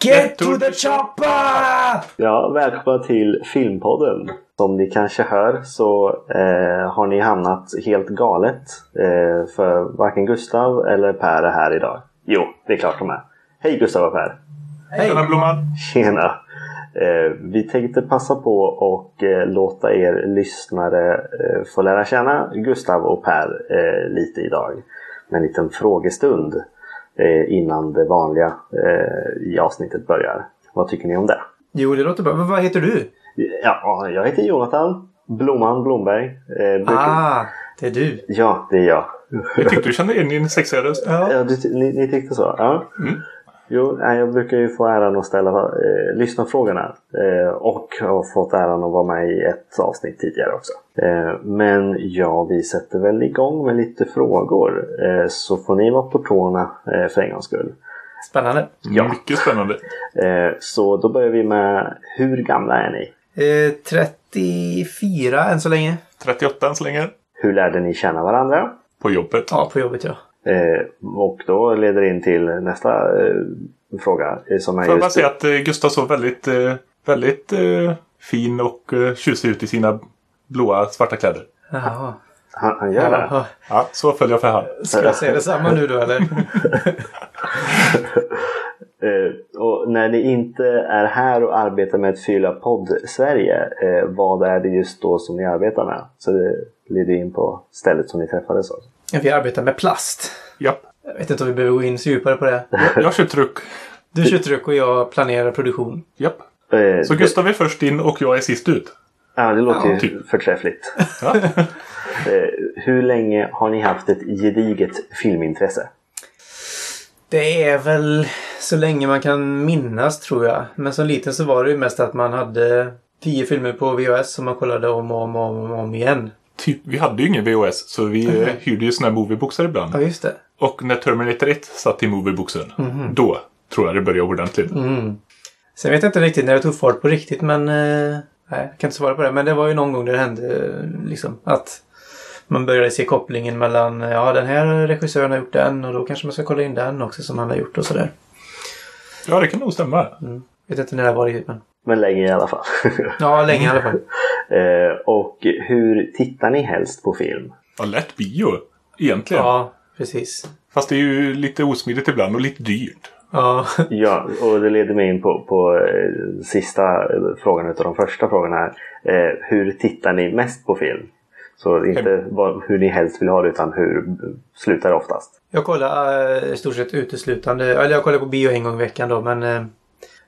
Get to the chopper! Ja, välkomna till Filmpodden. Som ni kanske hör så eh, har ni hamnat helt galet. Eh, för varken Gustav eller Per är här idag. Jo, det är klart de är. Hej Gustav och Per! Hej! Tjena Blomman! Tjena! Eh, vi tänkte passa på och eh, låta er lyssnare eh, få lära känna Gustav och Per eh, lite idag. Med en liten frågestund eh, innan det vanliga eh, i avsnittet börjar. Vad tycker ni om det? Jo, det låter bra. Men vad heter du? Ja, jag heter Jonathan Blomman Blomberg. Eh. Ah, det är du. Ja, det är jag. Jag tyckte du kände igen din sexiga röst. Ja. Ja, du, ni, ni tyckte så? Ja. Mm. Jo, nej, jag brukar ju få äran att ställa eh, lyssnarfrågorna. Eh, och har fått äran att vara med i ett avsnitt tidigare också. Eh, men ja, vi sätter väl igång med lite frågor. Eh, så får ni vara på tårna eh, för en gångs skull. Spännande. Ja. Mycket spännande. Så då börjar vi med, hur gamla är ni? Eh, 34 än så länge. 38 än så länge. Hur lärde ni känna varandra? På jobbet. Ja, på jobbet ja. Och då leder det in till nästa fråga. Som är Får jag bara säga att Gustav såg väldigt, väldigt fin och tjusig ut i sina blåa svarta kläder. Jaha. han, han gör det? Ja, så följer jag för hand. Ska jag säga detsamma nu då eller? Eh, och när ni inte är här och arbetar med ett fylla podd Sverige, eh, vad är det just då som ni arbetar med? Så det leder in på stället som ni träffades också. Vi arbetar med plast. Japp. Jag vet inte om vi behöver gå in så djupare på det. Jag kör truck. Du kör tryck och jag planerar produktion. Japp. Eh, Så Gustav är först in och jag är sist ut. Ja, det låter Ja, ju typ. förträffligt. Ja. Eh, hur länge har ni haft ett gediget filmintresse? Det är väl så länge man kan minnas tror jag. Men som liten så var det ju mest att man hade tio filmer på VHS som man kollade om och om och om, och om igen. Typ, vi hade ju ingen VHS så vi eh, Mhm. hyrde ju såna här movieboxar ibland. Ja, just det. Och när Terminator 1 satt i movieboxen, då tror jag det började ordentligt. Mm. Sen vet jag inte riktigt när det tog fart på riktigt men... Eh, nej, jag kan inte svara på det. Men det var ju någon gång det hände liksom att man började se kopplingen mellan ja den här regissören har gjort den och då kanske man ska kolla in den också som han har gjort och sådär. Ja, det kan nog stämma. Vet inte när det var riktigt men... Men länge i alla fall. Ja, länge i alla fall. eh, och hur tittar ni helst på film? Ja, lätt bio. Egentligen. Ja, precis. Fast det är ju lite osmidigt ibland och lite dyrt. Ja, Ja, och det leder mig in på, på eh, sista eh, frågan utav de första frågorna här. Eh, hur tittar ni mest på film? Så inte vad, hur ni helst vill ha det utan hur slutar det oftast? jag kollar eh, i stort sett uteslutande. Eller jag kollar på bio en gång i veckan då men eh,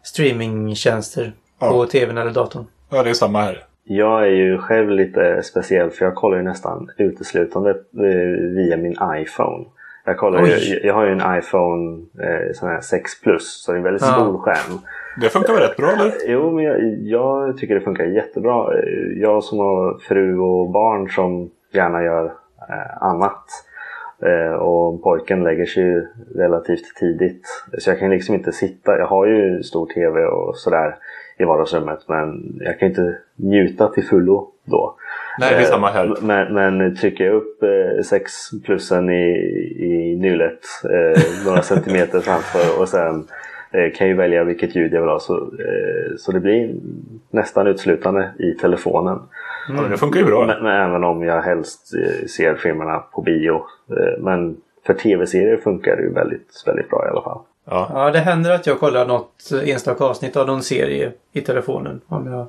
streamingtjänster på Ja. tvn eller datorn. Ja, det är samma här. Jag är ju själv lite speciell för jag kollar ju nästan uteslutande eh, via min iPhone. Jag, kollar ju, jag har ju en iPhone eh, sån här 6 plus så det är en väldigt Ja. stor skärm. Det funkar väl rätt bra eller? Jo, men jag, jag tycker det funkar jättebra. Eh, Jag som har fru och barn som gärna gör eh, annat. Eh, och pojken lägger sig ju relativt tidigt. Så jag kan liksom inte sitta. Jag har ju stor TV och sådär i vardagsrummet. Men jag kan inte njuta till fullo då. Nej, det är Eh, samma här. Men, men trycker jag upp eh, 6 plussen i, i nulet eh, några centimeter framför och sen eh, kan jag ju välja vilket ljud jag vill ha. Så, eh, så det blir nästan utslutande i telefonen. Men det funkar ju bra. Men, men även om jag helst eh, ser filmerna på bio. Eh, men för tv-serier funkar det ju väldigt, väldigt bra i alla fall. Ja. Ja, det händer att jag kollar något enstaka avsnitt av någon serie i telefonen. Om jag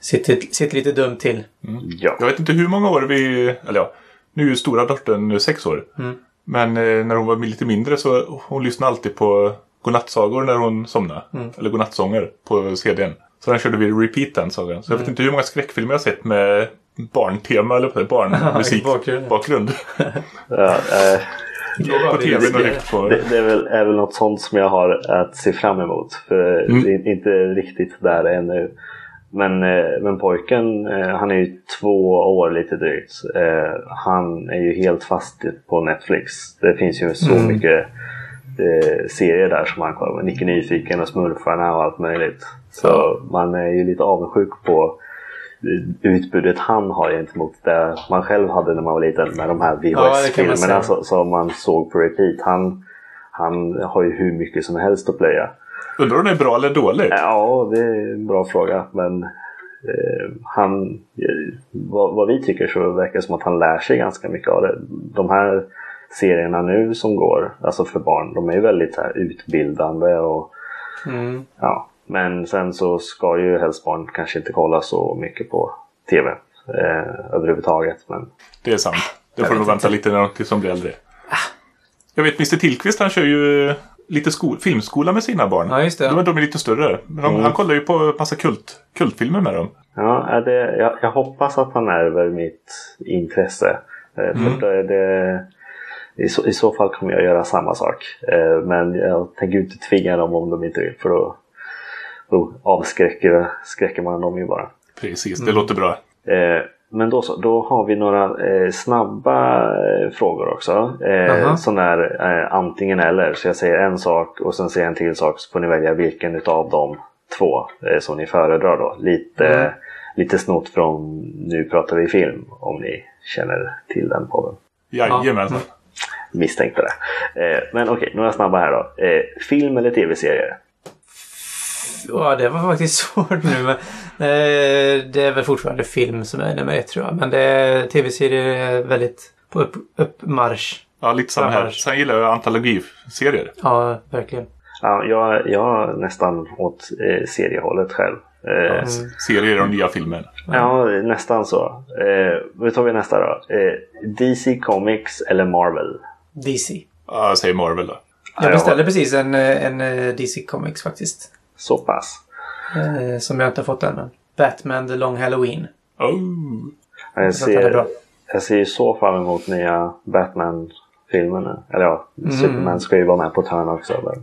sitter, sitter lite dumt till. Ja. Jag vet inte hur många år vi... Eller ja, nu är ju stora dottern sex år. Mm. Men eh, när hon var lite mindre så hon lyssnade alltid på godnattsagor när hon somnade. Mm. Eller godnattsånger på CDn. Så den körde vi repeat den sagan. Så jag Mm. vet inte hur många skräckfilmer jag har sett med barntema eller barnmusik Bakgrund. bakgrund. Ja, eh, på och högt på... Det, det är, väl, är väl något sånt som jag har att se fram emot. För Mm. det är inte riktigt där ännu. Men, eh, men pojken, eh, han är ju två år lite drygt. Eh, Han är ju helt fast på Netflix. Det finns ju så Mm. mycket serier där som han kollar på. Nicke Nyfiken och Smurfarna och allt möjligt. Så man är ju lite avundsjuk på utbudet han har gentemot det man själv hade när man var liten med de här Ja, VHS-filmerna så- som man såg på repeat. Han, han har ju hur mycket som helst att plöja. Undrar om det är bra eller dåligt? Ja, det är en bra fråga. Men eh, han, vad, vad, vi tycker så verkar det som att han lär sig ganska mycket av det. De här serierna nu som går, alltså för barn, de är ju väldigt här, utbildande och Mm. ja. Men sen så ska ju helst barn kanske inte kolla så mycket på TV eh, överhuvudtaget. Men Det är sant. Det får nog vänta lite när de tills de blir äldre. Jag vet Mr Tillqvist han kör ju lite skol, filmskola med sina barn. Ja, just det. De, de är lite större. Men de, Mm. Han kollar ju på massa kult, kultfilmer med dem. ja, är det, jag, jag hoppas att han ärver mitt intresse. Eh, för det, det, i, så, I så fall kommer jag göra samma sak. Eh, men jag tänker inte tvinga dem om de inte vill. För då, då avskräcker skräcker man dem ju bara. Precis, Mm. det låter bra. Men då så, då har vi några eh, snabba eh, frågor också. Eh, sån där eh, antingen eller. Så jag säger en sak och sen säger jag en till sak så får ni välja vilken utav de två eh, som ni föredrar då. Lite, Mm. lite snott från Nu pratar vi film om ni känner till den podden. Jajamensan. Misstänkte det. Eh, men okej, några snabba här då. Eh, film eller tv-serier? Ja, det var faktiskt svårt nu. Men, eh, det är väl fortfarande film som är nummer ett tror jag. Men det är tv-serier är väldigt på upp, uppmarsch. Ja, lite samma här. Sen gillar jag antologiserier. Ja, verkligen. Ja, jag, jag är nästan åt eh, seriehållet själv. Eh, Mm. Serier och nya filmer. Ja, nästan så. Eh, då tar vi nästa då. Eh, DC Comics eller Marvel? DC. Ja, jag säger Marvel då. Jag beställde precis en, eh, en eh, DC Comics faktiskt. Så pass. Eh, som jag inte har fått än. men Batman The Long Halloween. Oh. Jag är ser, jag ser ju så fram emot nya Batman-filmerna. Eller ja, Mm. Superman ska ju vara med på ett hörn också. Men,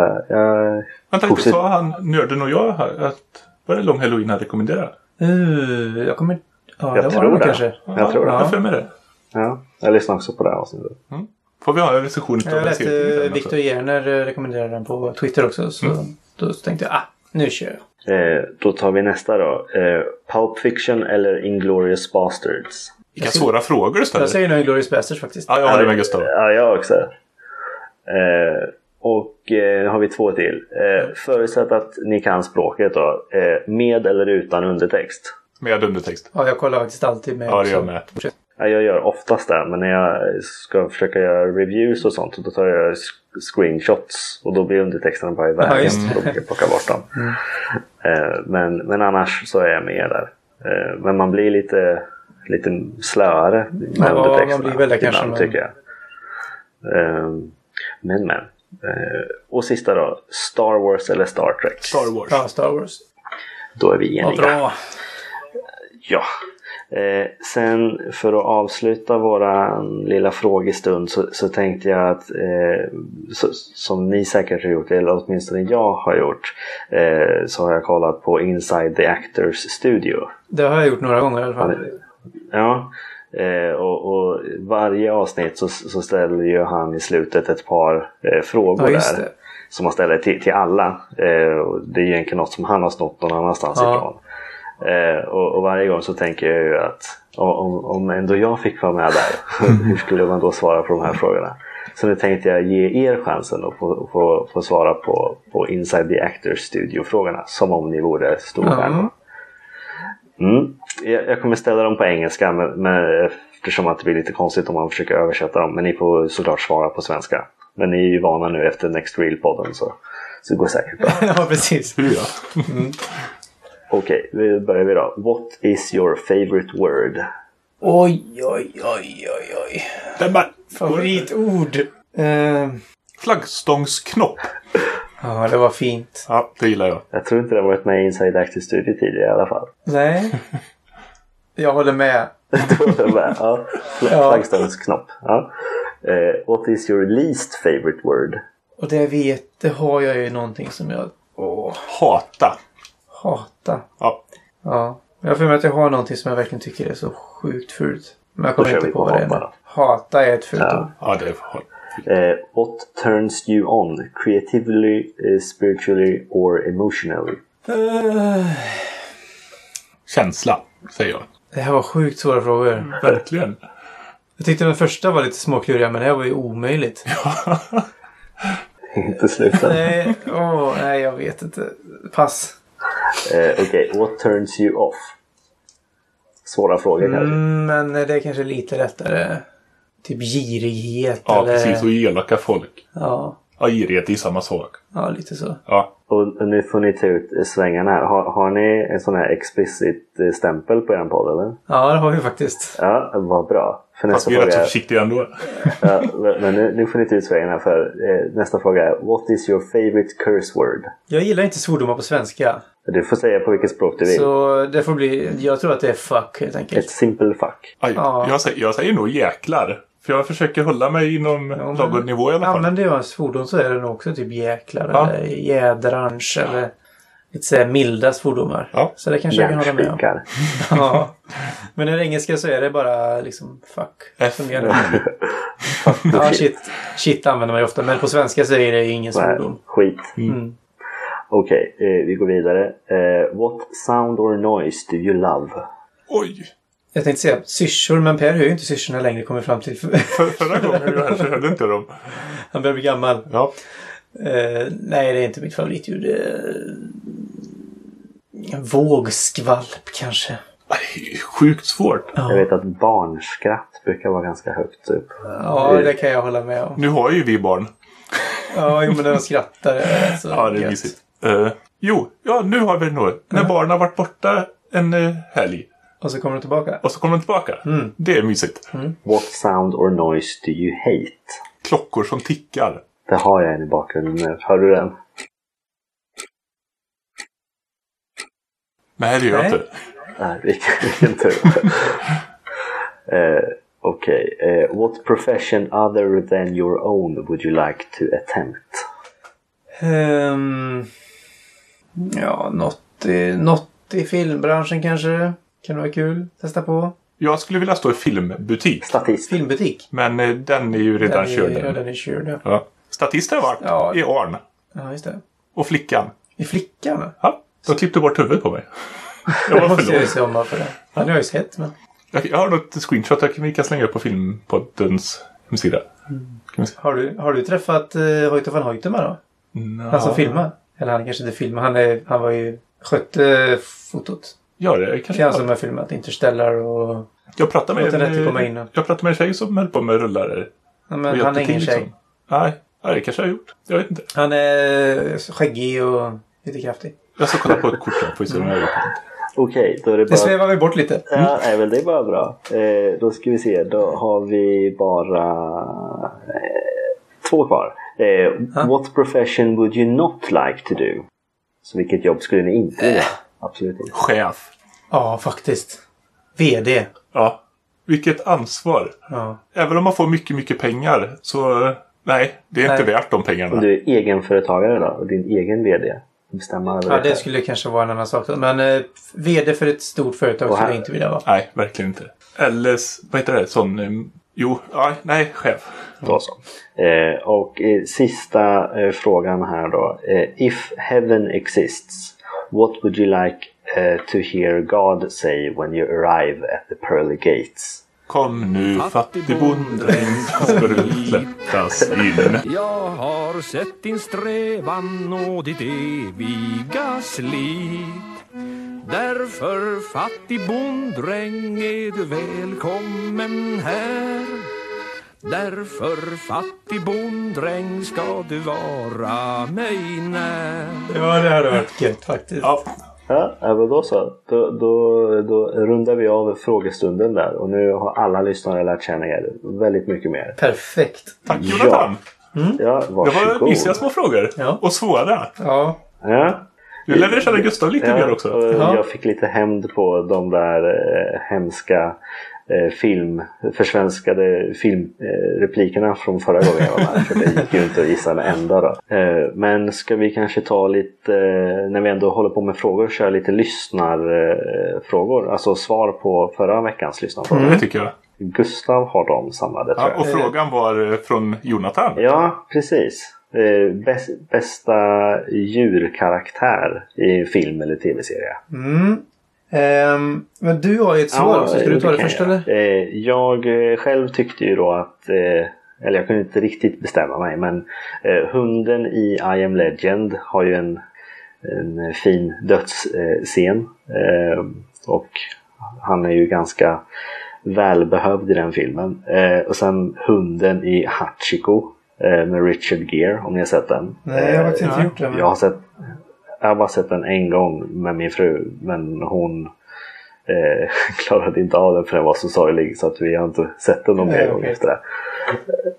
eh, jag, Vänta lite, sa han, nörden och jag, här, att var det Long Halloween han rekommenderade? Uh, jag kommer... Ja, Jag det var tror det nog det. kanske. Jag tror det. Jag har för mig det. ja, jag lyssnar också på det här avsnittet. Får vi ha en recension av Jag den läste serien sen eh, rekommenderade den på Twitter också. Så då tänkte jag, ah, nu kör jag. Eh, då tar vi nästa då. Eh, Pulp Fiction eller Inglourious Basterds? Vilka svåra frågor du ställer. Jag säger nog Inglourious Basterds faktiskt. Ja, jag håller med Gustav. Ja, jag också. Eh, och eh, har vi två till. Eh, förutsatt att ni kan språket då. Eh, med eller utan undertext? Med undertext. Ja, jag kollar faktiskt alltid med. Ja, det gör jag med. Ja, jag gör oftast det, men när jag ska försöka göra reviews och sånt då tar jag screenshots och då blir undertexterna bara i Ja, vägen. så då brukar jag plocka bort dem. Eh, men, men annars så är jag med där. Eh, men man blir lite, lite slöare med Ja, man undertexterna blir väl det kanske, men- tycker jag. Eh, men men. Eh, och sista då. Star Wars eller Star Trek? Star Wars. Ja, Star Wars. Då är vi Ja, eniga. bra. Ja. Eh, sen för att avsluta våra lilla frågestund så, så tänkte jag att eh, så, som ni säkert har gjort, eller åtminstone jag har gjort, eh, så har jag kollat på Inside the Actors Studio. Det har jag gjort några gånger i alla fall. Ja, eh, och, och varje avsnitt så, så ställer ju han i slutet ett par eh, frågor Ja, där. Som han ställer till, till alla. Eh, det är egentligen något som han har snott någon annanstans Ja. ifrån. Eh, och, och varje gång så tänker jag ju att om, om ändå jag fick vara med där, hur skulle man då svara på de här frågorna? Så nu tänkte jag ge er chansen att få, få, få svara på, på Inside the Actors Studio-frågorna. Som om ni vore storstjärnor. Mm. Jag, jag kommer ställa dem på engelska men, men, eftersom att det blir lite konstigt om man försöker översätta dem. Men ni får såklart svara på svenska. Men ni är ju vana nu efter Next Reel-podden så, så det går säkert bra. ja, precis. Hur Okej, vi börjar vi då. What is your favorite word? Oj, oj, oj, oj, oj. Den bara... Favoritord. Eh, Flaggstångsknopp. ja, det var fint. Ja, det gillar jag. Jag tror inte det har varit med i Inside Active Studio tidigare i alla fall. Nej. Jag håller med. Var det med. ja. Fl- Ja. Flaggstångsknopp. Ja. Eh, what is your least favorite word? Och det jag vet, det har jag ju någonting som jag åh, Hata. Hatar. Ja. Ja. Jag för mig att jag har någonting som jag verkligen tycker är så sjukt fult. Men jag kommer inte på på vad det är. hata. Hata är ett fult Ja. ord. Ja, det är... Eh, what turns you on? Creatively, eh, spiritually or emotionally? Eh, Känsla, säger jag. det här var sjukt svåra frågor. Verkligen. Jag tyckte den första var lite småkluriga men det här var ju omöjligt. inte sluta. Nej, åh, nej, jag vet inte. Pass. Eh, Okej, what turns you off? Svåra frågor kanske. Mm, men det är kanske lite lättare. Typ girighet Ja, eller... precis. Och elaka folk. Ja, Ja, girighet är samma sak. ja, lite så. Ja. Och nu får ni ta ut svängarna här. Har, har ni en sån här explicit eh, stämpel på er podd eller? Ja, det har vi faktiskt. Ja, vad bra. För Fast nästa vi är rätt så försiktiga ändå. ja, men nu, nu får ni ta ut svängarna för eh, nästa fråga är What is your favorite curse word? Jag gillar inte svordomar på svenska. Du får säga på vilket språk du vill. Så det får bli... Jag tror att det är fuck helt Ett enkelt. simple fuck. Aj, Ja. jag, säger, jag säger nog jäklar. För jag försöker hålla mig inom men- lagom nivå i alla fall. Använder jag en svordom så är det nog också typ jäklar Ja. eller jädrans eller lite såhär milda svordomar. Ja. Så det kanske jag kan hålla med om. Ja. Men i engelska så är det bara liksom fuck. F. Som gäller. Ja, shit. Shit använder man ju ofta. Men på svenska så är det ingen Nej, svordom. skit. Mm. Okej, eh, vi går vidare. Eh, what sound or noise do you love? Oj! Jag tänkte säga syrsor, men Per hör ju inte syrsorna längre kommer fram till. För, förra gången du var här så hörde inte dem. Han börjar bli gammal. Ja. Eh, nej, det är inte mitt favoritljud. Uh, vågskvalp kanske. Det är Sjukt svårt. Jag Ja. vet att barnskratt brukar vara ganska högt upp. ja, det kan jag hålla med om. Nu har ju vi barn. Ja, jo, men de skrattar är så Ja, det är gött. mysigt. Eh, jo, ja, nu har vi något. När barnen har varit borta en uh, helg Och så kommer de tillbaka. och så kommer de tillbaka. Mm. Det är mysigt. What sound or noise do you hate? Klockor som tickar. Det har jag en i bakgrunden nu. Hör du den? Nej, det gör jag inte. Nej, vilken, tur. eh, Okej. Eh, what profession other than your own would you like to attempt? Ehm, ja, något i, något i filmbranschen kanske. Kan det vara kul. Testa på. Jag skulle vilja stå i filmbutik. Statist. Filmbutik. Men eh, den är ju redan Den är- körd. Ja, den är körd. Ja. Ja. Statist har jag varit Ja. i Arn. ja, just det. Och flickan. I Flickan? Ja, de klippte bort huvudet på mig. Jag var måste för jag ju se om bara för det. Ja, det har jag ju sett. Men... Jag jag har något screenshot jag kan- vi kan slänga upp på Filmpoddens hemsida. Se. Har, du, har du träffat uh, Hoyte van Hoytema då? Han som filmar? Eller han kanske inte filmar. Han, är, han var ju skötte fotot. Ja, det Det kanske han som har filmat Interstellar och... Jag pratade med en, att komma eh, in och- jag pratade med en tjej som höll på med rullare. Ja, men han är ingen tjej. liksom. Nej, ja, det kanske jag har gjort. Jag vet inte. Han är skäggig och lite kraftig. Jag ska kolla på ett kort här, har gjort det. Okej, då är det Det bara... svävar vi bort lite. Ja, nej, men det är bara bra. Eh, då ska vi se. Då har vi bara eh, två kvar. Eh, What profession would you not like to do? Så vilket jobb skulle ni inte vilja? Absolut inte. Chef. Ja, faktiskt. VD. Ja. Vilket ansvar. Ja. Även om man får mycket, mycket pengar så nej, det är inte Nej. värt de Om pengarna. du är egenföretagare då och din egen VD. Bestämma över ja, det det skulle kanske vara en annan sak. Men eh, VD för ett stort företag skulle jag inte vilja vara. Nej, verkligen inte. Eller, vad heter det, sån... eh, Jo, ja, nej, chef. Då så. Eh, och eh, sista eh, frågan här då. Eh, if heaven exists, what would you like eh, to hear God say when you arrive at the pearly gates? Kom nu fattig bonddräng, ska du släppas in. Jag har sett din strävan och ditt eviga slit Därför fattig bonddräng är du välkommen här Därför fattig bonddräng ska du vara mig när Ja, det hade varit gött faktiskt. Ja, Ja, ja, men då så. Då, då, då rundar vi av frågestunden där och nu har alla lyssnare lärt känna er väldigt mycket mer. Perfekt. tack Jonathan. Ja, Det var varsågod. mysiga små frågor. Ja. Och svåra. Ja. Ja. Nu lär vi känna Gustav lite mer också. Ja. Jag fick lite hämnd på de där eh, hemska film, försvenskade filmreplikerna från förra gången jag var med. För det gick ju inte att gissa en enda då. Eh, men ska vi kanske ta lite, eh, när vi ändå håller på med frågor, köra lite lyssnarfrågor. Alltså svar på förra veckans lyssnarfrågor. Det tycker jag. Gustav har dem samlade tror Ja, jag. och frågan var eh, från Jonathan. Ja, precis. Eh, bäst, bästa djurkaraktär i film eller tv-serie? Mm. Ehm, men du har ju ett svar också. Ska du ta det kan först jag. eller? Eh, jag eh, själv tyckte ju då att eh, eller jag kunde inte riktigt bestämma mig men eh, hunden i I am legend har ju en, en fin dödsscen eh, och han är ju ganska välbehövd i den filmen. Eh, och sen hunden i Hachiko eh, med Richard Gere om ni har sett den. Nej, jag har faktiskt inte Eh, gjort det. Men... jag har sett jag har bara sett den en gång med min fru men hon eh, klarade inte av den för den var så sorglig så att vi har inte sett den någon mer gång efter det.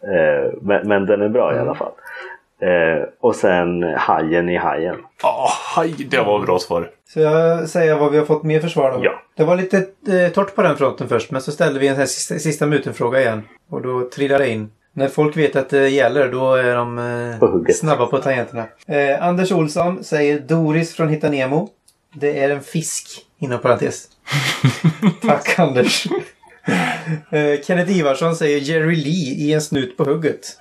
Eh, men, men den är bra i Mm. alla fall. Eh, och sen Hajen i Hajen. Ja, hej, det var bra svar. Så jag säger vad vi har fått mer försvar då? Ja. Det var lite eh, torrt på den fronten först men så ställde vi en sista, sista minuten-fråga igen. Och då trillade det in. När folk vet att det gäller då är de På eh, hugget. snabba på tangenterna. Eh, Anders Olsson säger Doris från Hitta Nemo. Det är en fisk inom parentes. Tack Anders. eh, Kenneth Ivarsson säger Jerry Lee i en snut på hugget.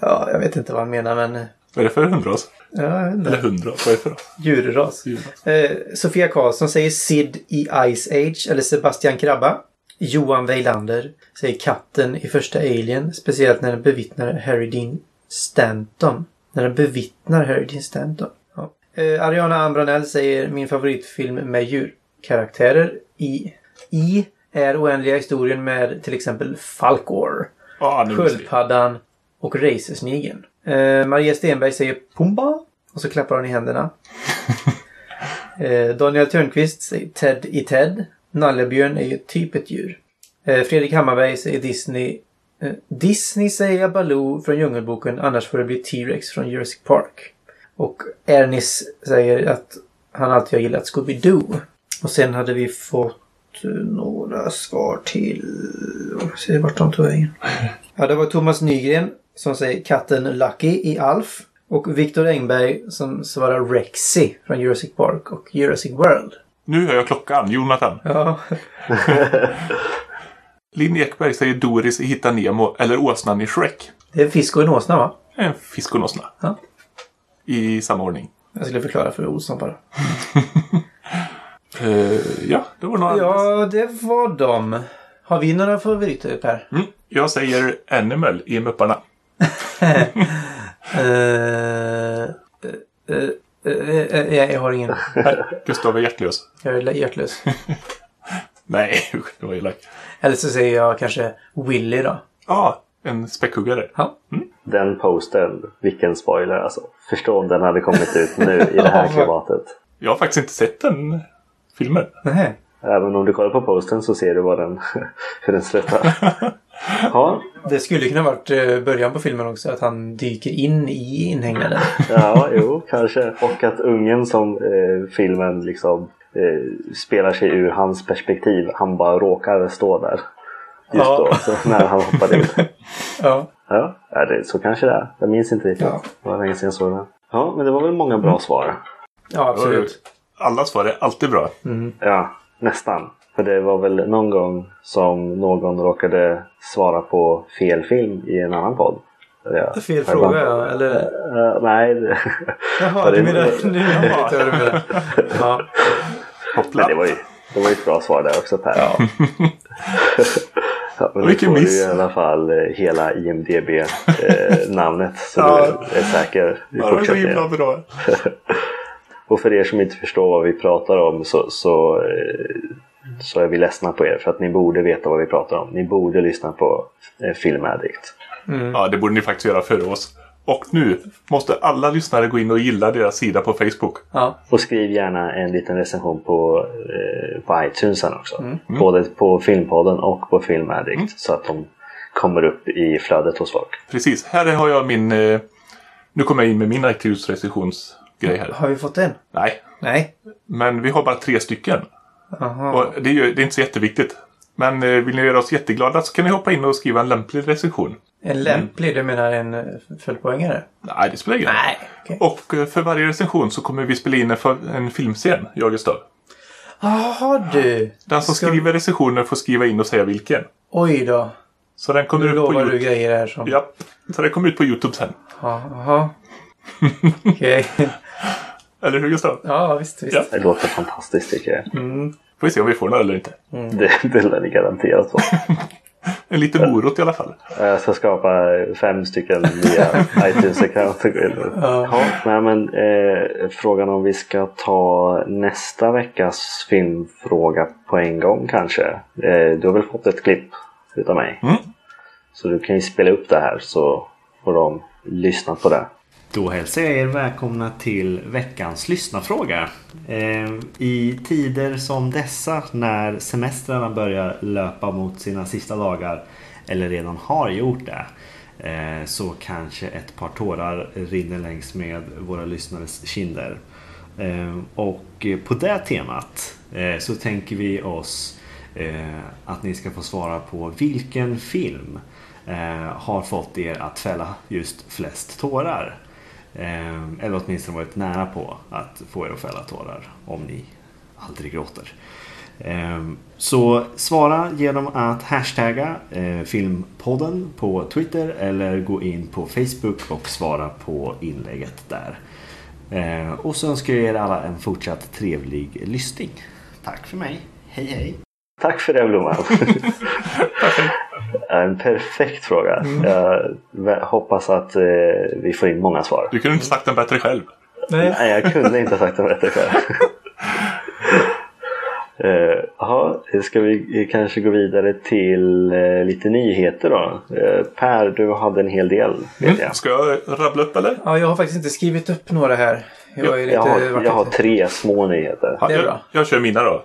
Ja, jag vet inte vad han menar men... Vad är det för hundras? Ja. Eller hundras? Vad är det för ras? Djurras. Djurras. Eh, Sofia Karlsson säger Sid i Ice Age eller Sebastian Krabba. Johan Weilander säger katten i första Alien. Speciellt när den bevittnar Harry Dean Stanton. När den bevittnar Harry Dean Stanton. Ja. Eh, Ariana Ambranell säger min favoritfilm med djurkaraktärer i, i är Oändliga historien med till exempel Falkor. Vi. Sköldpaddan och Racersnigeln. Eh, Maria Stenberg säger Pumba och så klappar hon i händerna. eh, Daniel Törnqvist säger Ted i Ted. Nallebjörn är ju typ ett djur. Eh, Fredrik Hammarberg säger Disney. Eh, Disney säger jag Baloo från Djungelboken annars får det bli T-Rex från Jurassic Park. Och Ernis säger att han alltid har gillat Scooby-Doo. Och sen hade vi fått eh, några svar till. Ser vart de tog vägen. Ja, det var Thomas Nygren som säger katten Lucky i Alf. Och Viktor Engberg som svarar Rexy från Jurassic Park och Jurassic World. Nu hör jag klockan. Jonathan. Ja, Linn Ekberg säger Doris i Hitta Nemo eller åsnan i Shrek. det är en fisk och en åsna va? En fisk och en åsna. Ja. I samma ordning. Jag skulle förklara för Olsson bara. Eh, ja, det var några. Ja, det var de. Har vi några favoriter Per? Mm. Jag säger Animal i Mupparna. Eh, eh, eh, eh, jag har ingen. Gustav är hjärtlös. Jag är hjärtlös. Nej, det var elakt. Eller så säger jag kanske Willy då. Ja, en späckhuggare. Ja. Den posten, vilken spoiler alltså. Förstå om den hade kommit ut nu i det här klimatet. Jag har faktiskt inte sett den filmen. Nej. Även om du kollar på posten så ser du vad den, hur den slutar. Ja, Det skulle kunna varit eh, början på filmen också. Att han dyker in i inhägnaden. ja, jo, kanske. Och att ungen som eh, filmen liksom eh, spelar sig ur hans perspektiv, han bara råkar stå där. Just Ja. då, så när han hoppar in. Ja. Ja, det, så kanske det är. Jag minns inte riktigt. Ja. Det var länge sedan jag såg den. Ja, men det var väl många bra svar. Ja, absolut. Alla svar är alltid bra. Ja, nästan. För det var väl någon gång som någon råkade svara på fel film i en annan podd. Ja. Fel fråga ja. Eller? Eh, nej, det- Jaha, Ja, det- du menar... Nu vet jag du menar. Ja. men det var ju, det var ju ett bra svar där också Per. Ja. Ja, men Vilken får du miss. i alla fall eh, hela IMDB-namnet så Ja. du är säker i Ja, det var så fortsättningen. himla bra. Och för er som inte förstår vad vi pratar om så, så, eh, så är vi ledsna på er för att ni borde veta vad vi pratar om. Ni borde lyssna på eh, Film Addict. Ja, det borde ni faktiskt göra före oss. Och nu måste alla lyssnare gå in och gilla deras sida på Facebook. Ja. Och skriv gärna en liten recension på, eh, på iTunes också. Mm. Både på Filmpodden och på Film Addict så att de kommer upp i flödet hos folk. Precis, här har jag min... Eh, nu kommer jag in med min iTunes-recensionsgrej här. Har vi fått en? Nej, Nej. men vi har bara tre stycken. Det, är ju, det är inte så jätteviktigt. Men eh, vill ni göra oss jätteglada så kan ni hoppa in och skriva en lämplig recension. En lämplig? Du menar en eh, följdpoängare? Nej, det spelar ingen roll. Okej. Och eh, för varje recension så kommer vi spela in en, en filmscen, jag och Gustav. Jaha du. Den som Ska- skriver recensioner får skriva in och säga vilken. Oj då. Så den kommer Nu ut på lovar du Youtube. grejer här som... Ja, så den kommer ut på Youtube sen. Jaha. Okej. Eller hur Gustav? Ja, visst, visst. Ja. Det låter fantastiskt tycker jag. Får vi se om vi får några eller inte. Det, det lär ni garanterat få. En liten morot i alla fall. Jag ska skapa fem stycken nya iTunes-account. Ja. nej, men, eh, frågan om vi ska ta nästa veckas filmfråga på en gång kanske. Eh, du har väl fått ett klipp utav mig? Mm. Så du kan ju spela upp det här så får de lyssna på det. Då hälsar jag er välkomna till veckans lyssnarfråga. Eh, I tider som dessa när semestrarna börjar löpa mot sina sista dagar eller redan har gjort det eh, så kanske ett par tårar rinner längs med våra lyssnares kinder. Eh, och på det temat så tänker vi oss att ni ska få svara på vilken film har fått er att fälla just flest tårar. Eh, eller åtminstone varit nära på att få er att fälla tårar om ni aldrig gråter. Eh, Så svara genom att hashtagga eh, filmpodden på Twitter eller gå in på Facebook och svara på inlägget där. Eh, Och så önskar jag er alla en fortsatt trevlig lyssning. Tack för mig. Hej hej! Tack för det Blomman! en perfekt fråga. Jag vä- hoppas att eh, vi får in många svar. Du kunde inte sagt den bättre själv. Nej. Nej, jag kunde inte ha sagt det bättre själv. Eh, Jaha, ska vi kanske gå vidare till eh, lite nyheter då? Eh, per, du hade en hel del vet jag. Ska jag rabbla upp eller? Ja, jag har faktiskt inte skrivit upp några här. Jag, är lite Jag har, varit jag har tre små nyheter. Ja, Det är jag, bra. jag kör mina då.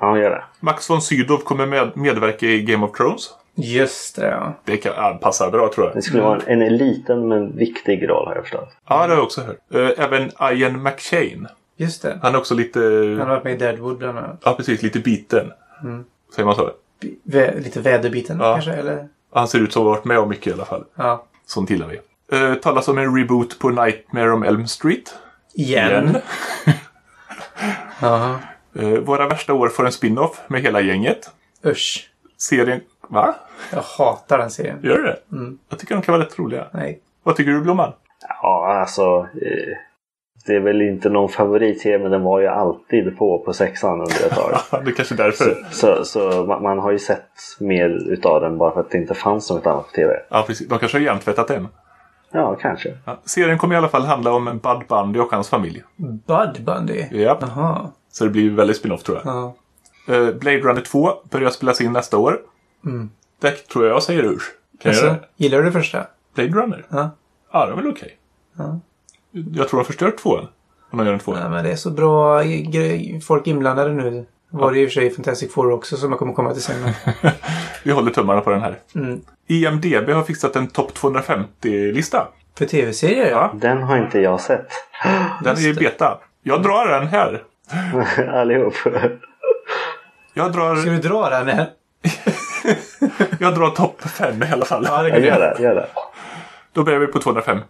Ja, gör det. Max von Sydow kommer med, medverka i Game of Thrones. Just det, ja. Det kan, ja, passar bra tror jag. Det skulle vara en, en liten men viktig roll har jag förstått. Ja, det har jag också hört. Eh, Även Ian McShane. Just det. Han är också lite... Han har varit med i Deadwood bland annat. Ja, precis. Lite biten. Säger man så? Vä- lite väderbiten Ja. kanske, eller? Han ser ut som att ha varit med om mycket i alla fall. Ja. Sånt gillar vi. Uh, talas om en reboot på Nightmare on Elm Street. Igen. Jaha. Eh, Våra värsta år får en spin-off med hela gänget. Usch. Serien... Va? Jag hatar den serien. Gör du det? Jag tycker de kan vara rätt roliga. Nej. Vad tycker du Blomman? Ja, alltså. Eh, det är väl inte någon favorit men den var ju alltid på på sexan under ett tag. Ja, det är kanske är därför. Så, så man, man har ju sett mer utav den bara för att det inte fanns något annat på TV. Ja, precis. De kanske har hjärntvättat den. Ja, kanske. Ja. Serien kommer i alla fall handla om Bud Bundy och hans familj. Bud Bundy? Jaha. Så det blir väldigt spin-off tror jag. Ja. Eh, Blade Runner 2 börjar spelas in nästa år. Det tror jag jag säger ur. Kan jag göra Alltså, det? gillar du det första? Blade Runner? Ja. Ja, det är väl okej. Ja. Jag tror de förstört tvåan. Om de gör en tvåa. Nej, men det är så bra folk inblandade nu. Var det i och för sig Fantastic Four också som jag kommer komma till sen. Vi håller tummarna på den här. Mm. IMDB har fixat en topp 250-lista. För tv-serier ja. Ja. Den har inte jag sett. Den är i beta. Jag drar den här. Allihop. Jag drar, Ska du dra den här? jag drar topp 5 i alla fall. Ja, det kan gör det. Gör det. Då börjar vi på 250.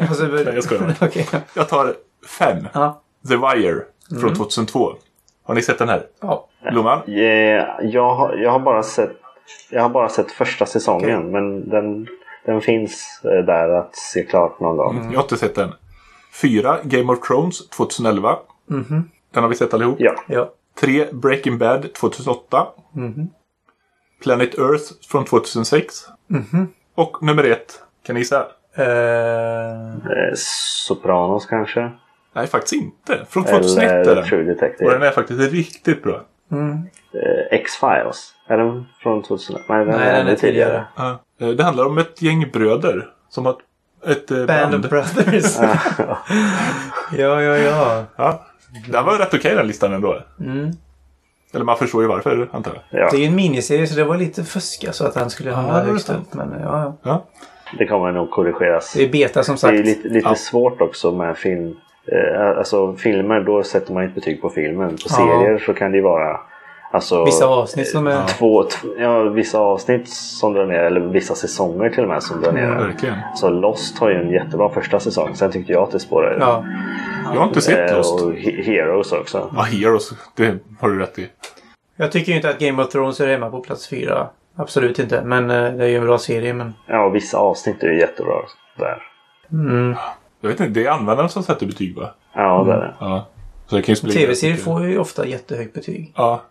Alltså, Nej, jag skojar. Okej. Jag tar 5. Ja. The Wire från 2002. Har ni sett den här? ja. Blomman? Eh, Jag har, jag har bara sett jag har bara sett första säsongen Okej. men den, den finns eh, där att se klart någon gång. Jag har inte sett den. 4. Game of Thrones 2011. Den har vi sett allihop. Ja. Ja. 3. Breaking Bad 2008. Planet Earth från 2006. Och nummer ett. Kan ni gissa? Eh, Eh, Sopranos kanske? Nej, faktiskt inte. Från 2001 är Eller den. Och den Detective? är faktiskt riktigt bra. Eh, X-Files? Är den från 2000? Nej, den nej, är den är ännu tidigare. Ja. Eh, Det handlar om ett gäng bröder som har ett eh, Band band. of Brothers. ja, ja, ja. Ja. Den var rätt okej den listan ändå. Mm. Eller man förstår ju varför, antar jag. Ja, Det är ju en miniserie så det var lite fuska så att han skulle Ja, hamna det var högst upp. Men ja, ja. Ja. det kommer nog korrigeras. Det är beta som Det sagt. är ju lite, lite Ja. svårt också med film. Eh, alltså filmer, då sätter man ett betyg på filmen. På Ja. serier så kan det ju vara alltså, Vissa avsnitt som är... två, t- ja, vissa avsnitt som drar ner eller vissa säsonger till och med som drar ner. Verkligen. Så Lost har ju en jättebra första säsong. Sen tyckte jag att det spårade. Ja. Jag har inte sett Eh, Lost. Och He- Heroes också. Ja, Heroes. Det har du rätt i. Jag tycker ju inte att Game of Thrones är hemma på plats fyra. Absolut inte. Men eh, det är ju en bra serie. Men... Ja, och vissa avsnitt är ju jättebra där. Mm. Jag vet inte, det är användaren som sätter betyg va? Ja, det är det. Ja. Tv-serier får ju ofta jättehögt betyg. Ja.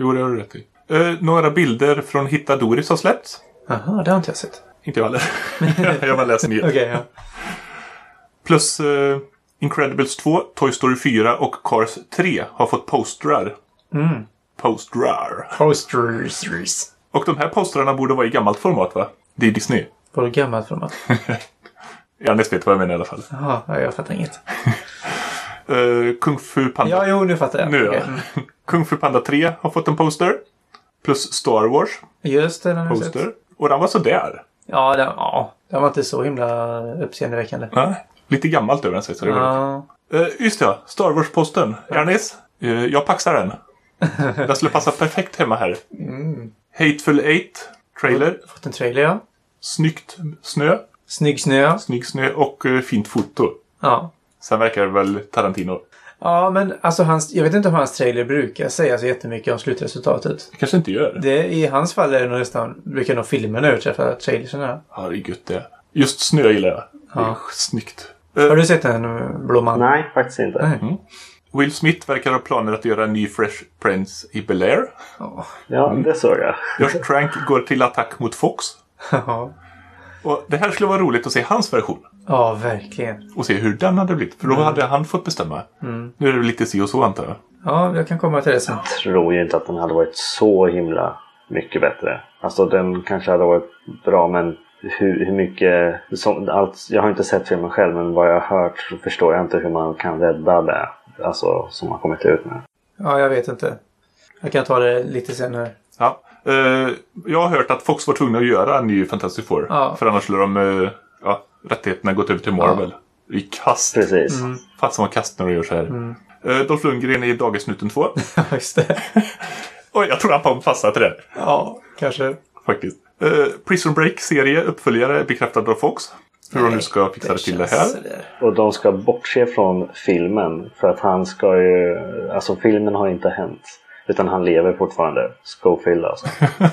Jo, det har du rätt i. Eh, några bilder från Hitta Doris har släppts. Jaha, det har inte jag sett. Inte jag heller. jag har bara läst nyheter. Okej, ja. Plus eh, Incredibles 2, Toy Story 4 och Cars 3 har fått postrar. Mm. Postrar. Posters. Och de här postrarna borde vara i gammalt format va? Det är Disney. Var det gammalt format? Jannes vet vad jag menar i alla fall. Jaha, ja, jag fattar inget. Eh, Kung Fu Panda. Ja, jo, nu fattar jag. Nu ja. Okej. Kung Fu Panda 3 har fått en poster. Plus Star Wars Just det, den har poster. sett. Och den var sådär. Ja, den, ja, den var inte så himla uppseendeväckande. Nej, lite gammalt över den sig. Så det Ja, Eh, just det, ja. Star Wars-posten. Janis, eh, jag paxar den. den skulle passa perfekt hemma här. Mm. Hateful Eight, trailer. fått en trailer ja. Snyggt snö. Snygg snö. Snygg snö och eh, fint foto. Ja. Sen verkar det väl Tarantino. Ja, men alltså hans, jag vet inte om hans trailer brukar säga så jättemycket om slutresultatet. Det kanske inte gör. Det, I hans fall är det nog nästan, brukar nog filmerna överträffa trailersen. Ja, det är gött det. Just snö gillar jag. Det är Ja. snyggt. Har Eh, du sett den, eh, Blomman? Nej, faktiskt inte. Nej. Will Smith verkar ha planer att göra en ny Fresh Prince i Bel-Air. Ja. Ja, det såg jag. Josh Trank går till attack mot Fox. Ja. Och det här skulle vara roligt att se hans version. Ja, verkligen. Och se hur den hade blivit. För då hade han fått bestämma. Nu är det lite si och så antar jag. Ja, jag kan komma till det sen. tror ju inte att den hade varit så himla mycket bättre. Alltså den kanske hade varit bra men hur, hur mycket... Som, allt, jag har inte sett filmen själv men vad jag har hört så förstår jag inte hur man kan rädda det. Alltså som har kommit ut med. Ja, jag vet inte. Jag kan ta det lite senare. Ja. Eh, jag har hört att Fox var tvungna att göra en ny Fantastic Four. Ja. För annars skulle de... eh, ja, rättigheterna gått över till Marvel. Det är kast. Precis. Fasen vad kast när de gör så här. Eh, Dolph Lundgren i Dagisnuten 2. Ja, just det. Och jag tror han kommer passa till det. Ja, kanske. Faktiskt. Eh, Prison Break-serie, uppföljare, bekräftad av Fox. Hur de nu ska fixa det till det här. Och de ska bortse från filmen för att han ska ju... Alltså filmen har inte hänt. Utan han lever fortfarande. Schofield alltså.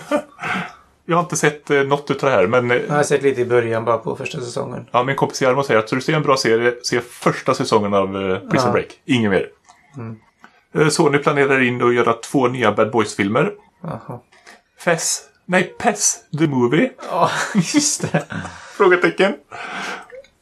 Jag har inte sett eh, något utav det här men eh, Jag har sett lite i början bara på första säsongen. ja, min kompis Jarmo säger att så du ser en bra serie, se första säsongen av eh, Prison Ja. Mm. Break. Inget mer. Eh, Sony planerar in att göra två nya Bad Boys-filmer. Jaha. Fess. Nej, Pess. The Movie. Ja, just det. Frågetecken.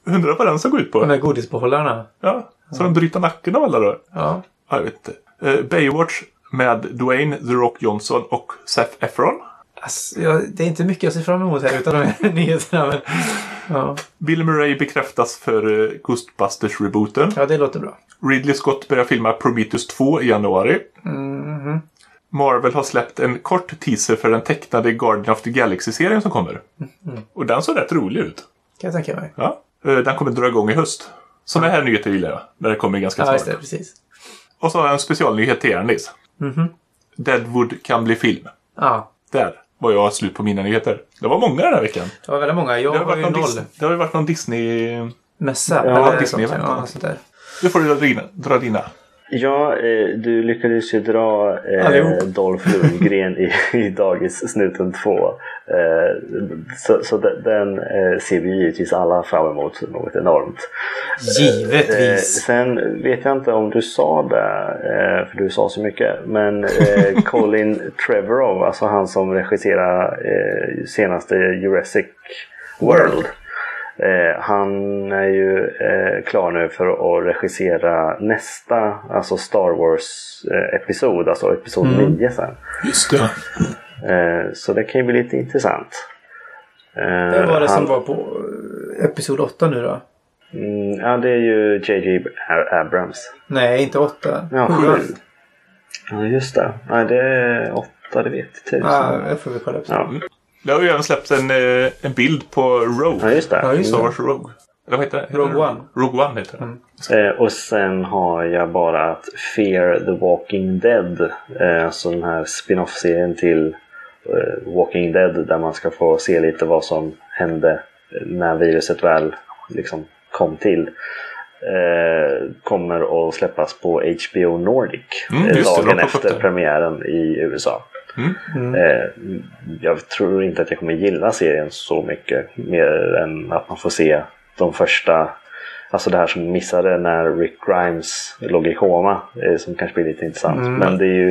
Undrar vad den ska gå ut De på. där godisbehållarna. Ja, så de bryter nacken av alla då? Ja. Ja, Jag vet inte. Eh, Baywatch med Dwayne The Rock Johnson och Seth Efron. Alltså, ja, det är inte mycket jag ser fram emot här utan de här nyheterna. Men... Ja. Bill Murray bekräftas för eh, Ghostbusters-rebooten. ja, det låter bra. Ridley Scott börjar filma Prometheus 2 i januari. Mhm. Marvel har släppt en kort teaser för den tecknade Guardian of the Galaxy-serien som kommer. Och den såg rätt rolig ut. Kan jag tänka mig. Ja. Eh, Den kommer dra igång i höst. Sådana här nyheter gillar jag. När det kommer ganska Ja, snart. just det. Precis. Och så har jag en specialnyhet till er Nis. Mhm. Deadwood kan bli film. Ja. Där var jag slut på mina nyheter. Det var många den här veckan. Det var väldigt många. Jag Det har, har varit ju någon noll. Dis- det har ju varit någon Disney... Mässa. Ja, eller Disney sånt, event. ja, sånt där. Nu får du dra dina. Dra dina. Ja, eh, du lyckades ju dra eh. Dolph Lundgren i, i Dagis snuten 2. Eh, så så de- den eh, ser vi givetvis alla fram emot något enormt. Givetvis. sen vet jag inte om du sa det, för du sa så mycket. Men Colin Trevorrow, alltså han som regisserar senaste Jurassic World. Eh, han är ju eh, klar nu för att regissera nästa, alltså Star Wars eh, alltså episod 9 sen. Just det. Eh, så det kan ju bli lite intressant. Eh, Det var det som han- var på eh, episod 8 nu då? Mm, ja, det är ju JJ Abrams. Nej, inte 8. Ja, sju. Ja, just det. Nej, det är åtta, det vet tusan. Ja, det får vi kolla upp. Ja, Det har ju även släppts en, eh, en bild på ja Rogue. just det. Ja, just Star. Wars Rogue. Eller vad heter det? Rogue? One. Rogue One heter det. Eh, och sen har jag bara att Fear the Walking Dead. Eh, alltså den här spin-off-serien till eh, Walking Dead. Där man ska få se lite vad som hände när viruset väl liksom kom till. Eh, kommer att släppas på HBO Nordic. Mm, eh, dagen efter premiären i USA. Mm. Eh, jag tror inte att jag kommer gilla serien så mycket. Mer än att man får se de första Alltså det här som missade när Rick Grimes låg i koma. eh, Som kanske blir lite intressant. Mm. Men det är ju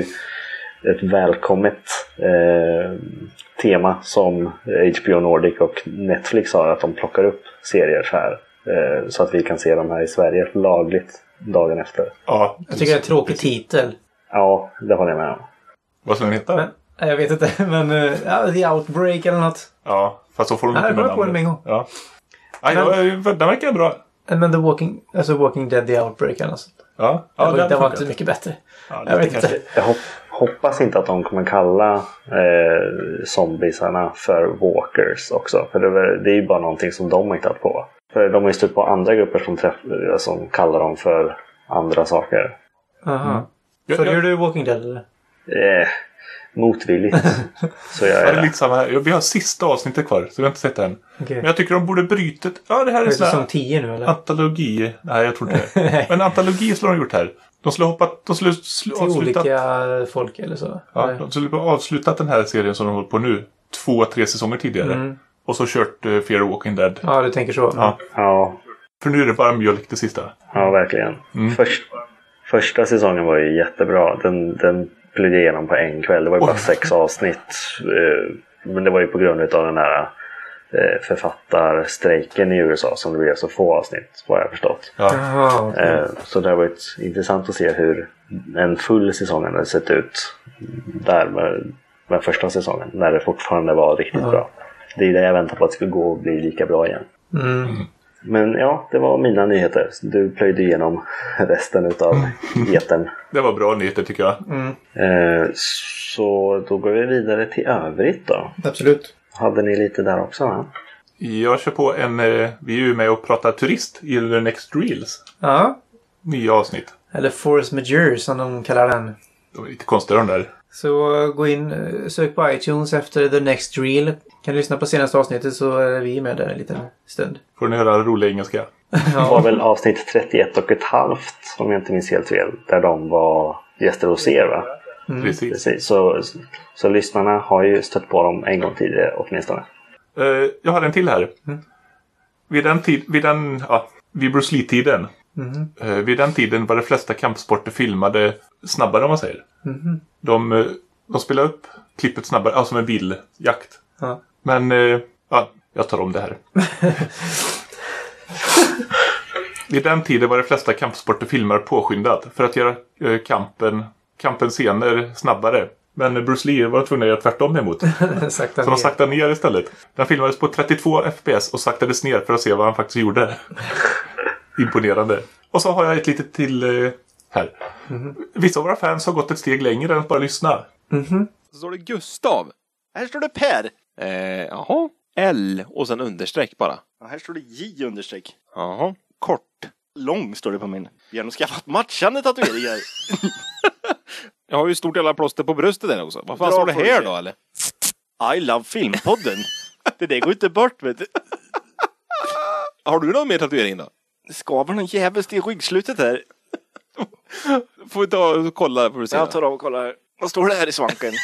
ett välkommet eh, tema som HBO Nordic och Netflix har. Att de plockar upp serier så här. Eh, så att vi kan se dem här i Sverige lagligt dagen efter. Ja, Jag tycker det är en tråkig titel. Ja, det håller jag med om. Vad ska den heta? Men, jag vet inte, men uh, ja, The Outbreak eller något. Ja, fast så får de Nej, inte med på den med en gång. Ja. Nej, Men- ja, den verkar bra. Eh, Men The Walking, alltså Walking Dead The Outbreak eller något sånt. Ja, Det ja var, den det var inte så mycket bättre. Ja, Jag vet kanske. inte. Jag hop hoppas inte att de kommer kalla eh, zombiesarna för walkers också. För det, det är ju bara någonting som de har hittat på. För de har ju stött på andra grupper som, träff, som kallar dem för andra saker. Aha. Jag- Följer du Walking Dead eller? Eh, motvilligt. Så jag Ja, det är är lite samma här. Vi har sista avsnittet kvar, så vi har inte sett det än. Okej. Men jag tycker de borde bryta... Ja, det här är Är det här 10 nu eller? antologi. Nej, jag tror inte det. Men antologi skulle de gjort här. De skulle hoppat... De skulle sl- Till avslutat... olika folk eller så? Ja, Eller? de skulle ha avslutat den här serien som de hållit på nu. Två, tre säsonger tidigare. Mm. Och så kört uh, Fear Walking Dead. Ja, du tänker så. Ja. Ja, För nu är det bara mjölk det sista. ja verkligen. Först, första säsongen var ju jättebra. Den, den plöjde igenom på en kväll. Det var ju bara sex avsnitt. Eh, Men det var ju på grund av den här eh, författarstrejken i USA som det blev så få avsnitt, vad jag har förstått. Ja. Eh, Så det har varit intressant att se hur en full säsong hade sett ut där med, med första säsongen. När det fortfarande var riktigt bra. Det är det jag väntar på att det ska gå och bli lika bra igen. Mm. Men ja, det var mina nyheter. Du plöjde igenom resten utav geten. Det var bra nyheter tycker jag. Eh, Så då går vi vidare till övrigt då. Absolut. Hade ni lite där också va? Jag kör på en... eh, Vi är ju med och pratar turist i The Next Reels. Ja. Nya avsnitt. Eller Force Majeure som de kallar den. De är lite konstiga de där. Så gå in, eh, sök på iTunes efter The Next Reel. Kan du lyssna på senaste avsnittet så är vi med där en liten stund. Får ni höra rolig engelska. Det var väl avsnitt 31 och ett halvt om jag inte minns helt fel. Där de var gäster hos er va? Precis. Precis. Så, så lyssnarna har ju stött på dem en gång tidigare åtminstone. Eh, jag har en till här. Vid den tid, vid den, ja, vid Bruce Lee-tiden. Eh, vid den tiden var de flesta kampsporter filmade snabbare om man säger. De, eh, de spelade upp klippet snabbare, alltså med biljakt. Ja. Men, eh, ja, jag tar om det här. Vid den tiden var de flesta kampsporter filmar påskyndat för att göra kampen, kampens scener snabbare. Men Bruce Lee var tvungen att göra tvärtom emot. Så de ner. saktade ner istället. Den filmades på 32 FPS och saktades ner för att se vad han faktiskt gjorde. Imponerande. Och så har jag ett litet till eh, här. Vissa av våra fans har gått ett steg längre än att bara lyssna. Så står det Gustav. Här står det Per. Eh, jaha. L och sen understreck bara. Ja, här står det J understreck. Jaha. Kort. Lång står det på min. Vi har nog skaffat matchande tatueringar. Jag har ju stort jävla plåster på bröstet där också. Vad fan står det här då eller? I love filmpodden. Det där går inte bort vet du. Har du någon mer tatuering då? Det skaver någon jävligt i ryggslutet här. Får vi ta och kolla får du se. Jag tar av och kollar här. Vad står det här i svanken?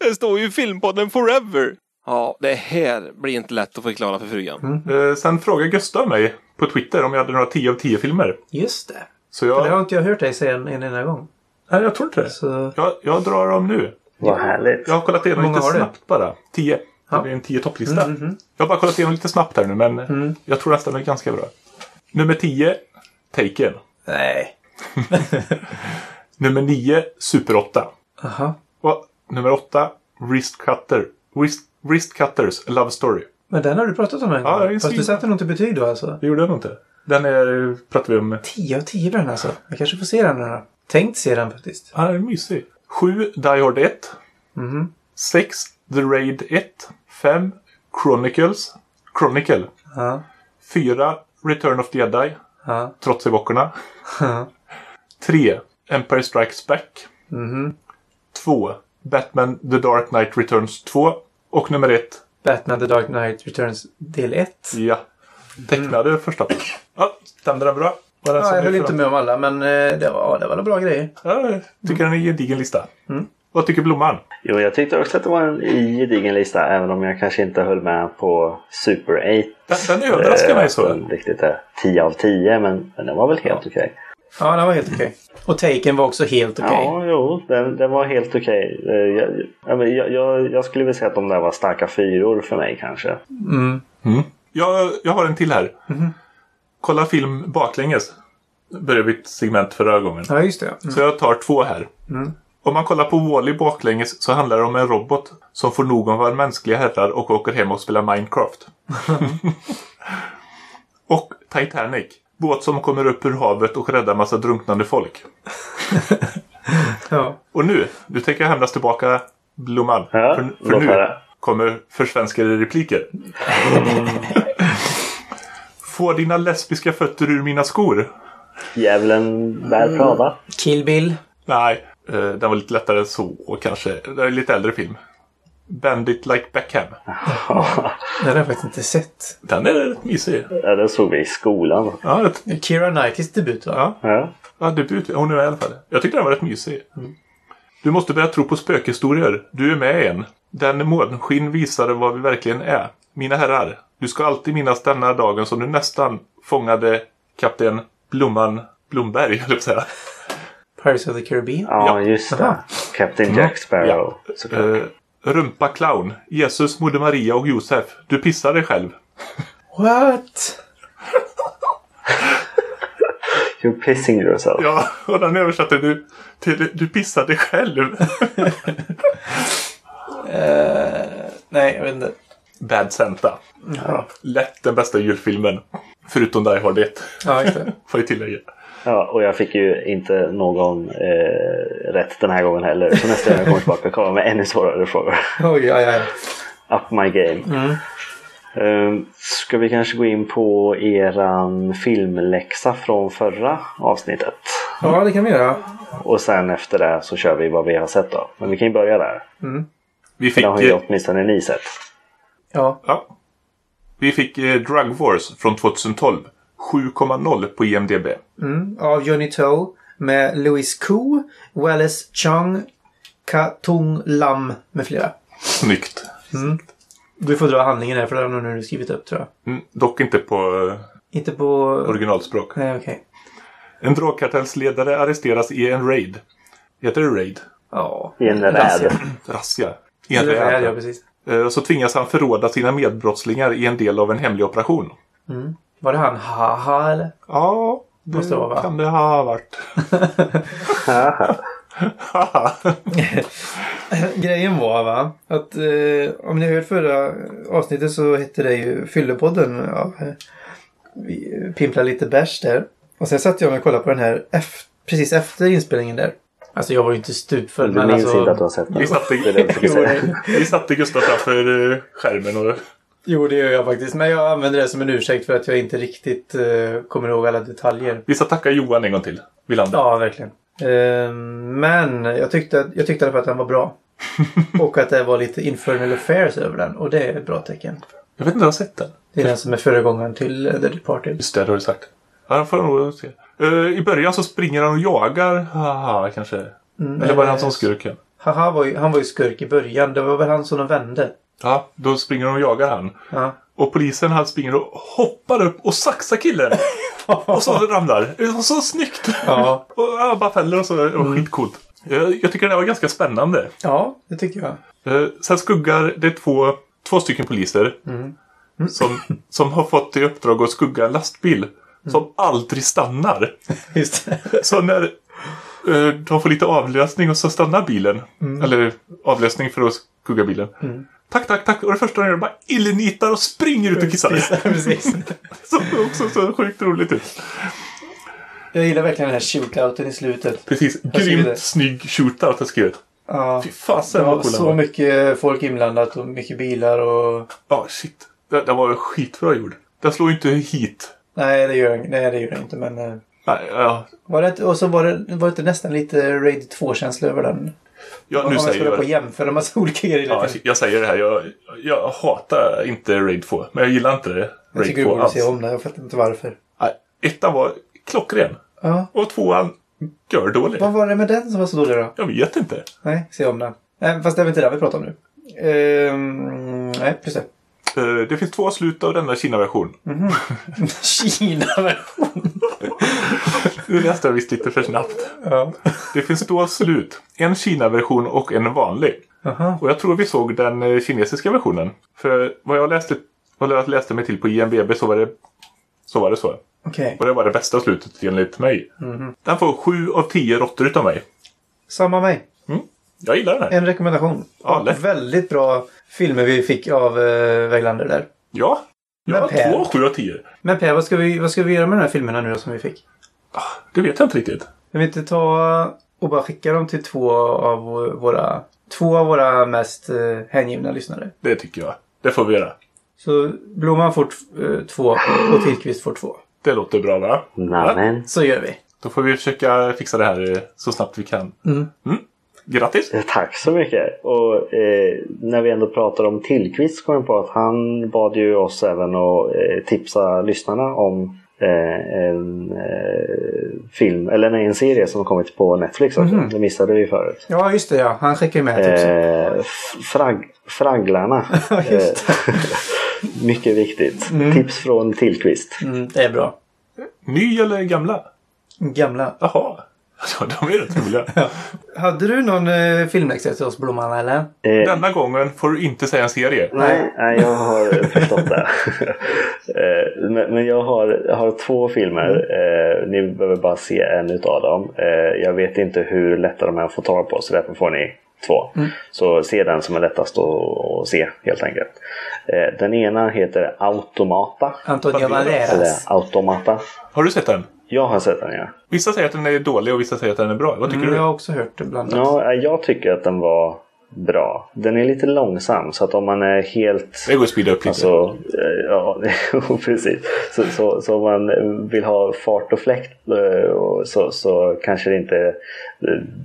Det står ju filmpodden Forever. Ja, det här blir inte lätt att förklara för frugan. Eh, sen frågade Gustav mig på Twitter om jag hade några 10 av 10 filmer. Just det. Så För det har jag... inte jag hört dig säga en, en enda gång. Nej, jag tror inte det. Så... Jag, jag drar dem nu. Vad härligt. Jag har kollat igenom lite snabbt bara. 10. Ja. Det blir en 10 topplista. Jag har bara kollat igenom lite snabbt här nu, men jag tror nästan det är ganska bra. Nummer 10, Taken. Nej. Nummer 9, Super 8. Aha. Och nummer 8, Wrist Cutter. Wrist, Wrist Cutters, A Love Story. Men den har du pratat om en Ja, gång. är Fast du satte nog inte betyg då alltså. Det gjorde jag nog inte. Den är, pratar vi om. 10 av 10 på den alltså. Jag kanske får se den nu då. Tänkt se den faktiskt. Ja, den är mysig. 7, Die Hard 1. 6, The Raid 1. 5, Chronicles. Chronicle. Ja. 4, Return of the Jedi. Ja. Trots evokerna. Ja. 3. Empire Strikes Back. 2. Batman The Dark Knight Returns 2. Och nummer 1. Batman The Dark Knight Returns del 1. Ja. Tecknade första. Ja, stämde den bra? Var den Ja, jag höll inte med om alla, men eh, det var, det var bra grejer. Ja, jag tycker den är en gedigen lista. Vad tycker Blomman? Jo, jag tyckte också att det var en gedigen lista även om jag kanske inte höll med på Super 8. Den, den överraskar mig så. Som riktigt är 10 av 10 men, men den var väl helt okej. Ja, den var helt okej. Och Taken var också helt okej. Ja, jo, den, den var helt okej. Eh, Jag, jag, jag, jag, skulle vilja säga att de där var starka fyror för mig kanske. Mm. Jag, jag har en till här. Kolla film baklänges. Började vi ett segment förra gången. Ja, just det. Mm. Så jag tar två här. Om man kollar på Wall-E baklänges så handlar det om en robot som får nog av mänskliga herrar och åker hem och spelar Minecraft. och Titanic. Båt som kommer upp ur havet och räddar massa drunknande folk. Ja. Och nu, nu tänker jag hämnas tillbaka Blomman. Ja, för för nu kommer försvenskade repliker. Få dina lesbiska fötter ur mina skor. Djävulen bär Prada. Kill Bill. Nej, den var lite lättare än så kanske. Det är en lite äldre film. Bandit like Beckham. Den har jag faktiskt inte sett. Den är rätt mysig. Ja, den såg vi i skolan. Ja, rätt, Keira Knightleys debut va? ja. Ja. ja debut. Hon är med i alla fall. Jag tyckte den var rätt mysig. Du måste börja tro på spökhistorier. Du är med i en. Den månskinn visade vad vi verkligen är. Mina herrar, du ska alltid minnas denna dagen som du nästan fångade kapten Blomman Blomberg, höll jag säga. Pirates of the Caribbean. Ja, just det. Aha. Captain Jack Sparrow. såklart. Eh, rumpa clown. Jesus, Moder Maria och Josef. Du pissar dig själv. What? You're pissing yourself. Ja, och den översatte du till du pissar dig själv. Nej, jag vet inte. Bad Santa. Lätt den bästa julfilmen. Förutom Die Hard 1. Ja, det. Får jag tillägga. Ja, och jag fick ju inte någon eh, rätt den här gången heller. Så nästa gång jag kommer tillbaka kommer jag med ännu svårare frågor. Oj, ja, ja. Up my game. Eh, ska vi kanske gå in på eran filmläxa från förra avsnittet? Ja, det kan vi göra. Och sen efter det så kör vi vad vi har sett då. Men vi kan ju börja där. Vi För fick, det har ju åtminstone ni sett. Ja. ja. Vi fick eh, Drug Wars från 2012. 7,0 på IMDB. Mm, av Johnny Toe med Louis Koo, Wallace Chung, Katung Lam med flera. Snyggt. Du får dra handlingen här för den har du skrivit upp tror jag. Mm, dock inte på eh, Inte på... originalspråk. Nej, okej. En drogkartellsledare arresteras i en raid. Heter det raid? Ja. I en Razzia. räd. Razzia. I en räd, ja precis. Eh, så tvingas han förråda sina medbrottslingar i en del av en hemlig operation. Var det han Haha eller? Ja, det Måste det vara, va? kan det ha varit. Grejen var va, att eh, om ni har hört förra avsnittet så hette det ju Fyllepodden. Ja, eh, vi pimplar lite bärs där. Och sen satt jag mig och kollade på den här precis efter inspelningen där. Alltså jag var ju inte stupfull. Du men minns alltså, inte att du har sett Vi den? satte, Jo, säga. vi satte Gustav framför eh, skärmen och... Jo, det gör jag faktiskt. Men jag använder det som en ursäkt för att jag inte riktigt eh, kommer ihåg alla detaljer. Vi ska tacka Johan en gång till. Villander. Ja, verkligen. Eh, men jag tyckte, jag tyckte att den var bra. och att det var lite Infernal Affairs över den. Och det är ett bra tecken. Jag vet inte om jag har sett den. Det är den som är föregångaren till eh, The Departed. Just det, det har du sagt. Ja, den får jag nog se. Eh, I början så springer han och jagar. Haha, kanske. Eller var det han som skurken? Haha, var ju, han var ju skurk i början. Det var väl han som de vände. Ja, då springer han och jagar han. Ja. Och polisen han springer och hoppar upp och saxar killen. och så ramlar. Det var så snyggt. Ja. och han bara fäller och så. Det var skitcoolt. Jag, jag tycker det var ganska spännande. ja, det tycker jag. Eh, sen skuggar det två, två stycken poliser. Som, som har fått i uppdrag att skugga en lastbil. Som aldrig stannar. Just. Så när eh, de får lite avlösning och så stannar bilen. Eller avlösning för att skugga bilen. Tack, tack, tack. Och det första de gör är bara illenitar och springer ut och kissar. Precis. Så också så sjukt roligt ut. Jag gillar verkligen den här shootouten i slutet. Precis. Grymt snygg shootout har skrivit. Ja. Fy fasen Det vad cool så mycket folk inblandat och mycket bilar och... Ja, shit. Den var skitbra gjord. Den slår ju inte hit. Nej, det gör nej, det gör den inte. Men eh, Nej, ja, var det, och så var det, var det inte nästan lite Raid 2-känsla över den? ja Om nu man säger skulle jag på det. jämföra massa olika grejer. Ja, jag säger det här. Jag, jag hatar inte Raid 2. Men jag gillar inte det. jag Raid tycker du 2 borde alls. se om den. Jag fattar inte varför. Nej, ettan var klockren. Ja. Och tvåan gör dålig. Vad var det med den som var så dålig då? Jag vet inte. Nej, se om den. Nej, fast det är väl inte det vi pratar om nu. Ehm, nej, just det. Det finns två slut av denna Kina-version. Kina-version. Nu läste jag visst lite för snabbt. Ja. Det finns två slut. En Kina-version och en vanlig. Aha. Och jag tror vi såg den eh, kinesiska versionen. För vad jag läste, vad jag läste mig till på IMDB så var det så. Var det så. Okej. Och det var det bästa slutet enligt mig. Mhm. Den får 7 av 10 råttor utav mig. Samma mig. Jag gillar den här. En rekommendation. Ja. Väldigt bra filmer vi fick av uh, Weglander där. Ja. Jag Men har Per- två 7 av 10. Men Per, vad ska, vi, vad ska vi göra med de här filmerna nu då som vi fick? Det vet jag inte riktigt. Kan vi inte ta och bara skicka dem till två av våra, två av våra mest uh, hängivna lyssnare? Det tycker jag. Det får vi göra. Så Blomman får eh, två och Tillqvist får två. Det låter bra va? Nämen. Så gör vi. Då får vi försöka fixa det här eh, så snabbt vi kan. Mm. Grattis! Eh, Tack så mycket! Och eh, när vi ändå pratar om Tillqvist kom jag på att han bad ju oss även att eh, tipsa lyssnarna om eh, en eh, film, eller nej, en serie som har kommit på Netflix också. Det missade vi förut. Ja, just det ja. Han skickar ju med tipsen. Eh, frag, fragglarna. Mycket viktigt. Tips från Tillqvist. Mm, det är bra. Ny eller gamla? Gamla. Jaha. Ja, de är rätt roliga. Hade du någon eh, filmläxa till oss Blomman eller? Eh, Denna gången får du inte säga en serie. Nej, nej, jag har förstått det. Eh, men, men jag har, har två filmer. Eh, ni behöver bara se en utav dem. Eh, jag vet inte hur lätta de är att få tag på så därför får ni två. Så se den som är lättast att, att se helt enkelt. Eh, den ena heter Automata. Antonio Banderas. Automata. Har du sett den? Jag har sett den ja. Vissa säger att den är dålig och vissa säger att den är bra. Vad tycker Mm, jag du? har också hört det bland annat. Ja, jag tycker att den var bra. Den är lite långsam så att om man är helt Det går att speeda upp lite. Alltså, eh, ja, precis. Så, så, så om man vill ha fart och fläkt eh, så, så kanske det inte är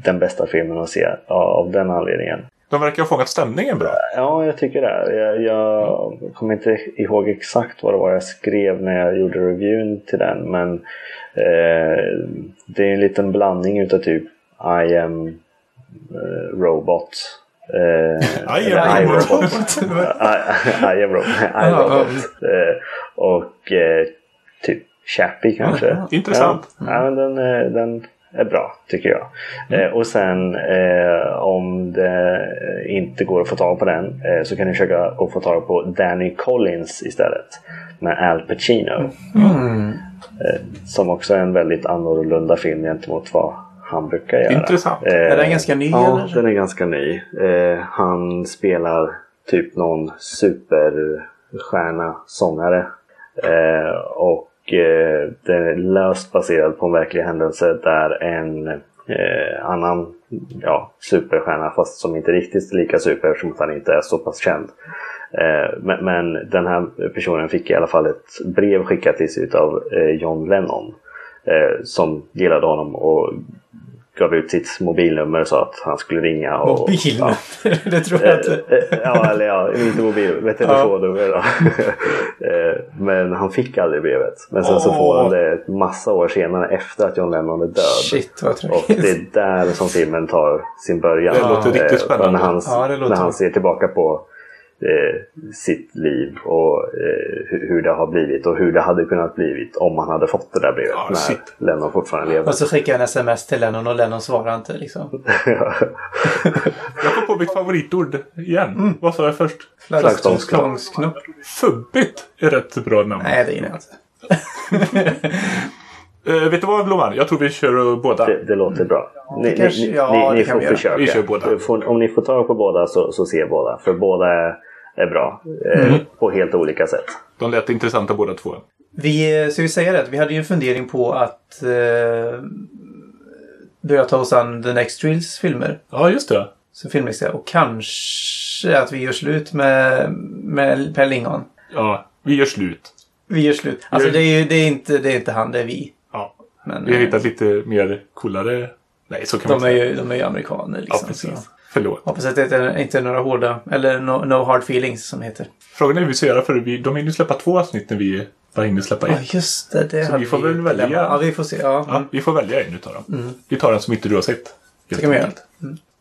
den bästa filmen att se av den anledningen. De verkar ha fångat stämningen bra. Ja, jag tycker det. Jag, jag kommer inte ihåg exakt vad det var jag skrev när jag gjorde reviewen till den. Men eh, det är en liten blandning utav typ I am eh, robot. Eh, I am I, robot. I, I am robot. I Ja, robot. Eh, och eh, typ Chappie kanske. Intressant. Ja, ja, men den, är- den är bra tycker jag. Mm. Eh, och sen eh, om det inte går att få tag på den eh, så kan ni försöka att få tag på Danny Collins istället. Med Al Pacino. Mm. Eh, som också är en väldigt annorlunda film gentemot vad han brukar göra. Intressant. Eh, Är den ganska ny, Ja, eller? den är ganska ny. Eh, han spelar typ någon superstjärna sångare. Eh, och eh, den är löst baserad på en verklig händelse där en eh, annan ja, superstjärna fast som inte riktigt är lika super eftersom han inte är så pass känd. Eh, men, men den här personen fick i alla fall ett brev skickat till sig av eh, John Lennon. Eh, som gillade honom och gav ut sitt mobilnummer så att han skulle ringa. Och, Mobilnummer. Ja. det tror jag Eh, inte. eh, Ja, eller ja, inte mobil, med telefonnummer då. Eh, Men han fick aldrig brevet. Men sen så Åh. får han det ett massa år senare efter att John Lennon är död. Shit vad Och tråkigt. det är där som filmen tar sin början. Det låter riktigt Eh, spännande. När han, Ja, när han ser tillbaka på eh, sitt liv och eh, hur, det har blivit och hur det hade kunnat blivit om han hade fått det där brevet Ja, när shit. Lennon fortfarande levde. Och så skickar jag en sms till Lennon och Lennon svarar inte liksom. Jag kom på mitt favoritord igen. Vad sa jag först? Flaggstångsknopp. Fubbigt är rätt bra namn. Nej, det är det inte. Eh, vet du vad Blomman? Jag tror vi kör båda. Det, det låter bra. Ni, kanske- ni, ja, ni, ni får försöka. Vi kör båda. Om ni får tag på båda så, så se båda. För båda är, är bra. Eh, Mm. På helt olika sätt. De lät intressanta båda två. Vi, ska vi säga det? Vi hade ju en fundering på att eh, börja ta oss an The Next Drills filmer. Ja, just det. Som filmextra. Och kanske att vi gör slut med, med Per Lingon. Ja, vi gör slut. Vi gör slut. Alltså Vi- det är ju det är inte, det är inte han, det är vi. Ja. Men, Vi har eh, hittat lite mer coolare... Nej, så kan man de, är säga. ju, de är ju amerikaner Ja, liksom. precis. så. Förlåt. Hoppas att det inte är inte är några hårda, eller no, no hard feelings som det heter. Frågan är hur vi ska göra för vi, de hinner släppa två avsnitt när vi bara hinner släppa Ja, ett. just det. det Så vi får väl välja. dilemma. Ja, vi får se. Ja, Ja, vi får välja en utav dem. Vi tar den som inte du har sett. det kan vi göra.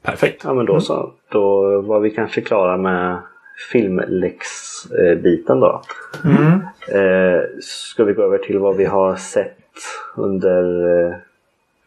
Perfekt. Ja men då så. Då var vi kanske klara med filmläx-biten då. Mm. Eh, ska vi gå över till vad vi har sett under eh,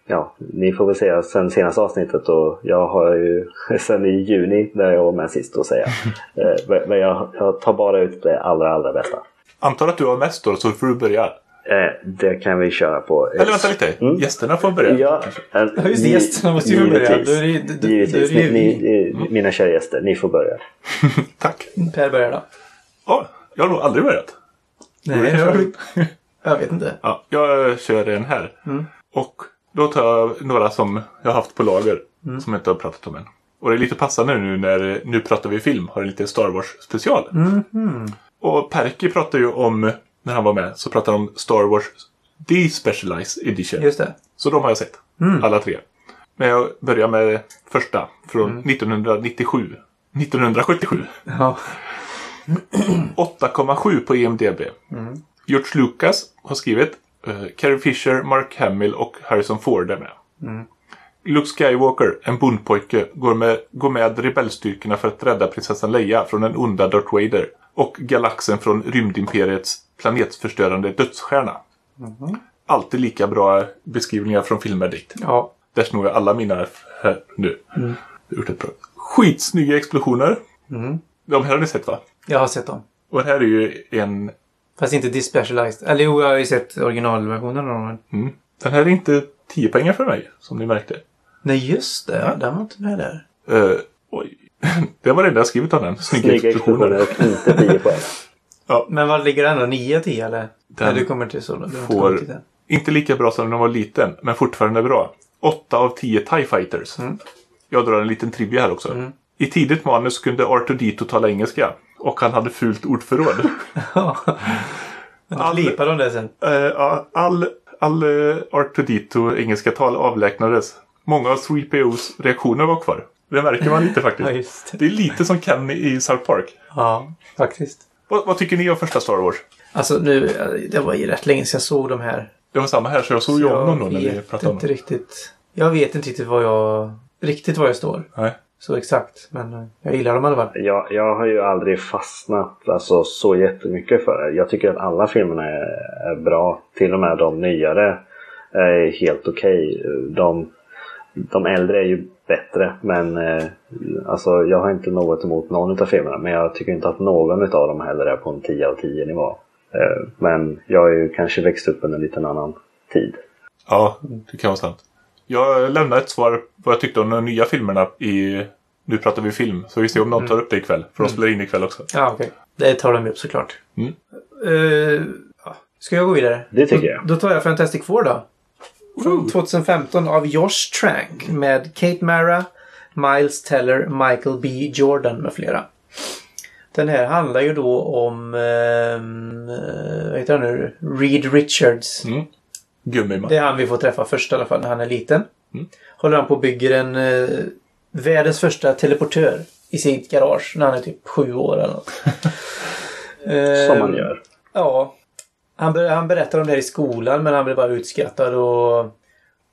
ja, ni får väl säga sen senaste avsnittet och jag har ju sen i juni där jag var med sist att säga. Eh, Men jag, jag tar bara ut det allra, allra bästa. Antar att du har mest då, så får du börja. Eh, Det kan vi köra på. Eller vänta lite. Mm. Gästerna får börja. Ja, eh, Ja, just det, ni- gästerna måste ju börja. givetvis. Då är det- då- då- Givetvis. då är det ju Ni, ni, eh, mina kära gäster, ni får börja. Tack. Per börjar då. Ja, jag har nog aldrig börjat. Nej, jag, jag- vet inte. Ja, jag kör en här. Mm. Och då tar jag några som jag har haft på lager. Mm. Som jag inte har pratat om än. Och det är lite passande nu när Nu pratar vi film har en lite Star Wars special. Mhm. Och Perky pratade ju om, när han var med, så pratade han om Star Wars Despecialized Edition. Just det. Så de har jag sett. Mm. Alla tre. Men jag börjar med första från 1997. 1977. Ja. 8,7 på IMDB. George Lucas har skrivit. Uh, Carrie Fisher, Mark Hamill och Harrison Ford är med. Luke Skywalker, en bondpojke, går med, går med rebellstyrkorna för att rädda prinsessan Leia från den onda Darth Vader. Och galaxen från rymdimperiets planetförstörande dödsstjärna. Alltid lika bra beskrivningar från filmer dit. Ja. Där snor jag alla mina här nu. Gjort ett bra. Skitsnygga explosioner. De här har ni sett va? Jag har sett dem. Och det här är ju en... Fast inte Despecialized. Eller jo, jag har ju sett originalversionen av dem. Mm, den här är inte 10 pengar för mig, som ni märkte. Nej, just det. Ja. Den var inte med där. Uh, oj. det var det enda jag skrivit om den. Snygga, Snygga explosioner. explosioner, inte 10 poäng. Men vad ligger den då? 9 av 10 eller? Den Nej, du kommer till så. Du har inte får- till den. Inte lika bra som när den var liten, men fortfarande bra. 8 av 10 TIE Fighters. Jag drar en liten trivia här också. I tidigt manus kunde R2D2 tala engelska. Och han hade fult ordförråd. Men då All- slipar de det sen. Eh, ja, all all uh, R2D2 engelska tal avlägsnades. Många av 3POs reaktioner var kvar. Det märker man lite faktiskt. Ja, det. Det är lite som Kenny i South Park. Ja, faktiskt. Vad, vad tycker ni om första Star Wars? Alltså nu, det var ju rätt länge sedan jag såg de här. Det var samma här, så jag såg ju om dem då när vi pratade om inte dem. riktigt. Jag vet inte riktigt var jag... Riktigt var jag står. Nej. Så exakt. Men eh, jag gillar dem i alla fall. Jag, jag har ju aldrig fastnat alltså, så jättemycket för det. Jag tycker att alla filmerna är, är bra. Till och med de nyare är helt okej. De, de äldre är ju bättre. Men eh, alltså, jag har inte något emot någon av filmerna. Men jag tycker inte att någon av dem heller är på en 10 av 10 nivå. Eh, men jag har ju kanske växt upp under en liten annan tid. Ja, det kan vara sant. Jag lämnar ett svar på vad jag tyckte om de nya filmerna i Nu pratar vi film. Så vi ser om någon tar upp det ikväll. För de spelar in ikväll också. Ja, okej. Det tar de upp såklart. Mm. Eh, ja. Ska jag gå vidare? Det tycker jag. Då tar jag Fantastic Four då. Från 2015 av Josh Trank med Kate Mara, Miles Teller, Michael B. Jordan med flera. Den här handlar ju då om, ehm, eh, vad heter han nu, Reed Richards. Mm. Gummiman. Det är han vi får träffa först i alla fall när han är liten. Mm. Håller han på och bygger en eh, världens första teleportör i sitt garage när han är typ sju år eller något. Som man Ehm, gör. Ja. Han, ber- han berättar om det här i skolan men han blir bara utskrattad och,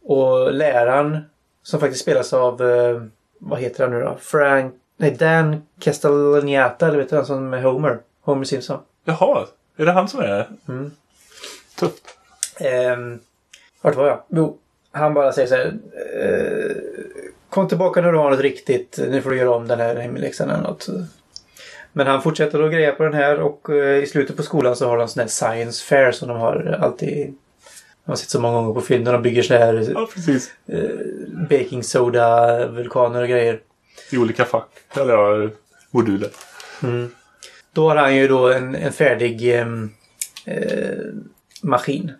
och läraren som faktiskt spelas av, eh, vad heter han nu då? Frank, nej Dan Castellaneta, eller vet du han som är Homer? Homer Simpson. Jaha, är det han som är Mm. tufft? Ehm, vart var jag? Jo, han bara säger så här. Eh, Kom tillbaka när du har något riktigt. Nu får du göra om den här hemläxan eller något. Men han fortsätter att greja på den här och eh, i slutet på skolan så har de sån här science fair som de har alltid. Jag har sett så många gånger på film när de bygger såna här Ja, precis. eh, baking soda vulkaner och grejer. I olika fack. Eller ja, moduler. Då har han ju då en, en färdig ehm, eh, maskin.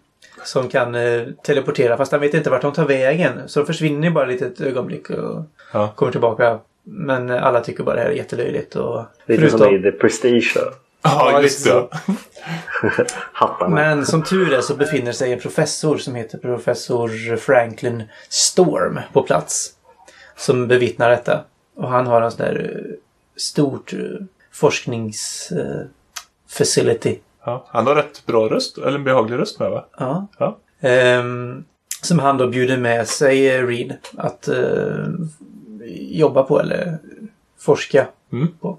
Som kan eh, teleportera fast han vet inte vart de tar vägen. Så de försvinner ju bara ett litet ögonblick och Ja. kommer tillbaka. Men eh, alla tycker bara det här är jättelöjligt. Och, Lite som i The Prestige då. Ja, just lite det. Hattarna. Men som tur är så befinner sig en professor som heter professor Franklin Storm på plats. Som bevittnar detta. Och han har en sån där eh, stort eh, forsknings eh, facility. Ja, han har rätt bra röst. Eller en behaglig röst med va? Ja. Ja. Ehm, som han då bjuder med sig eh, Reed att eh, jobba på eller forska Mm. på.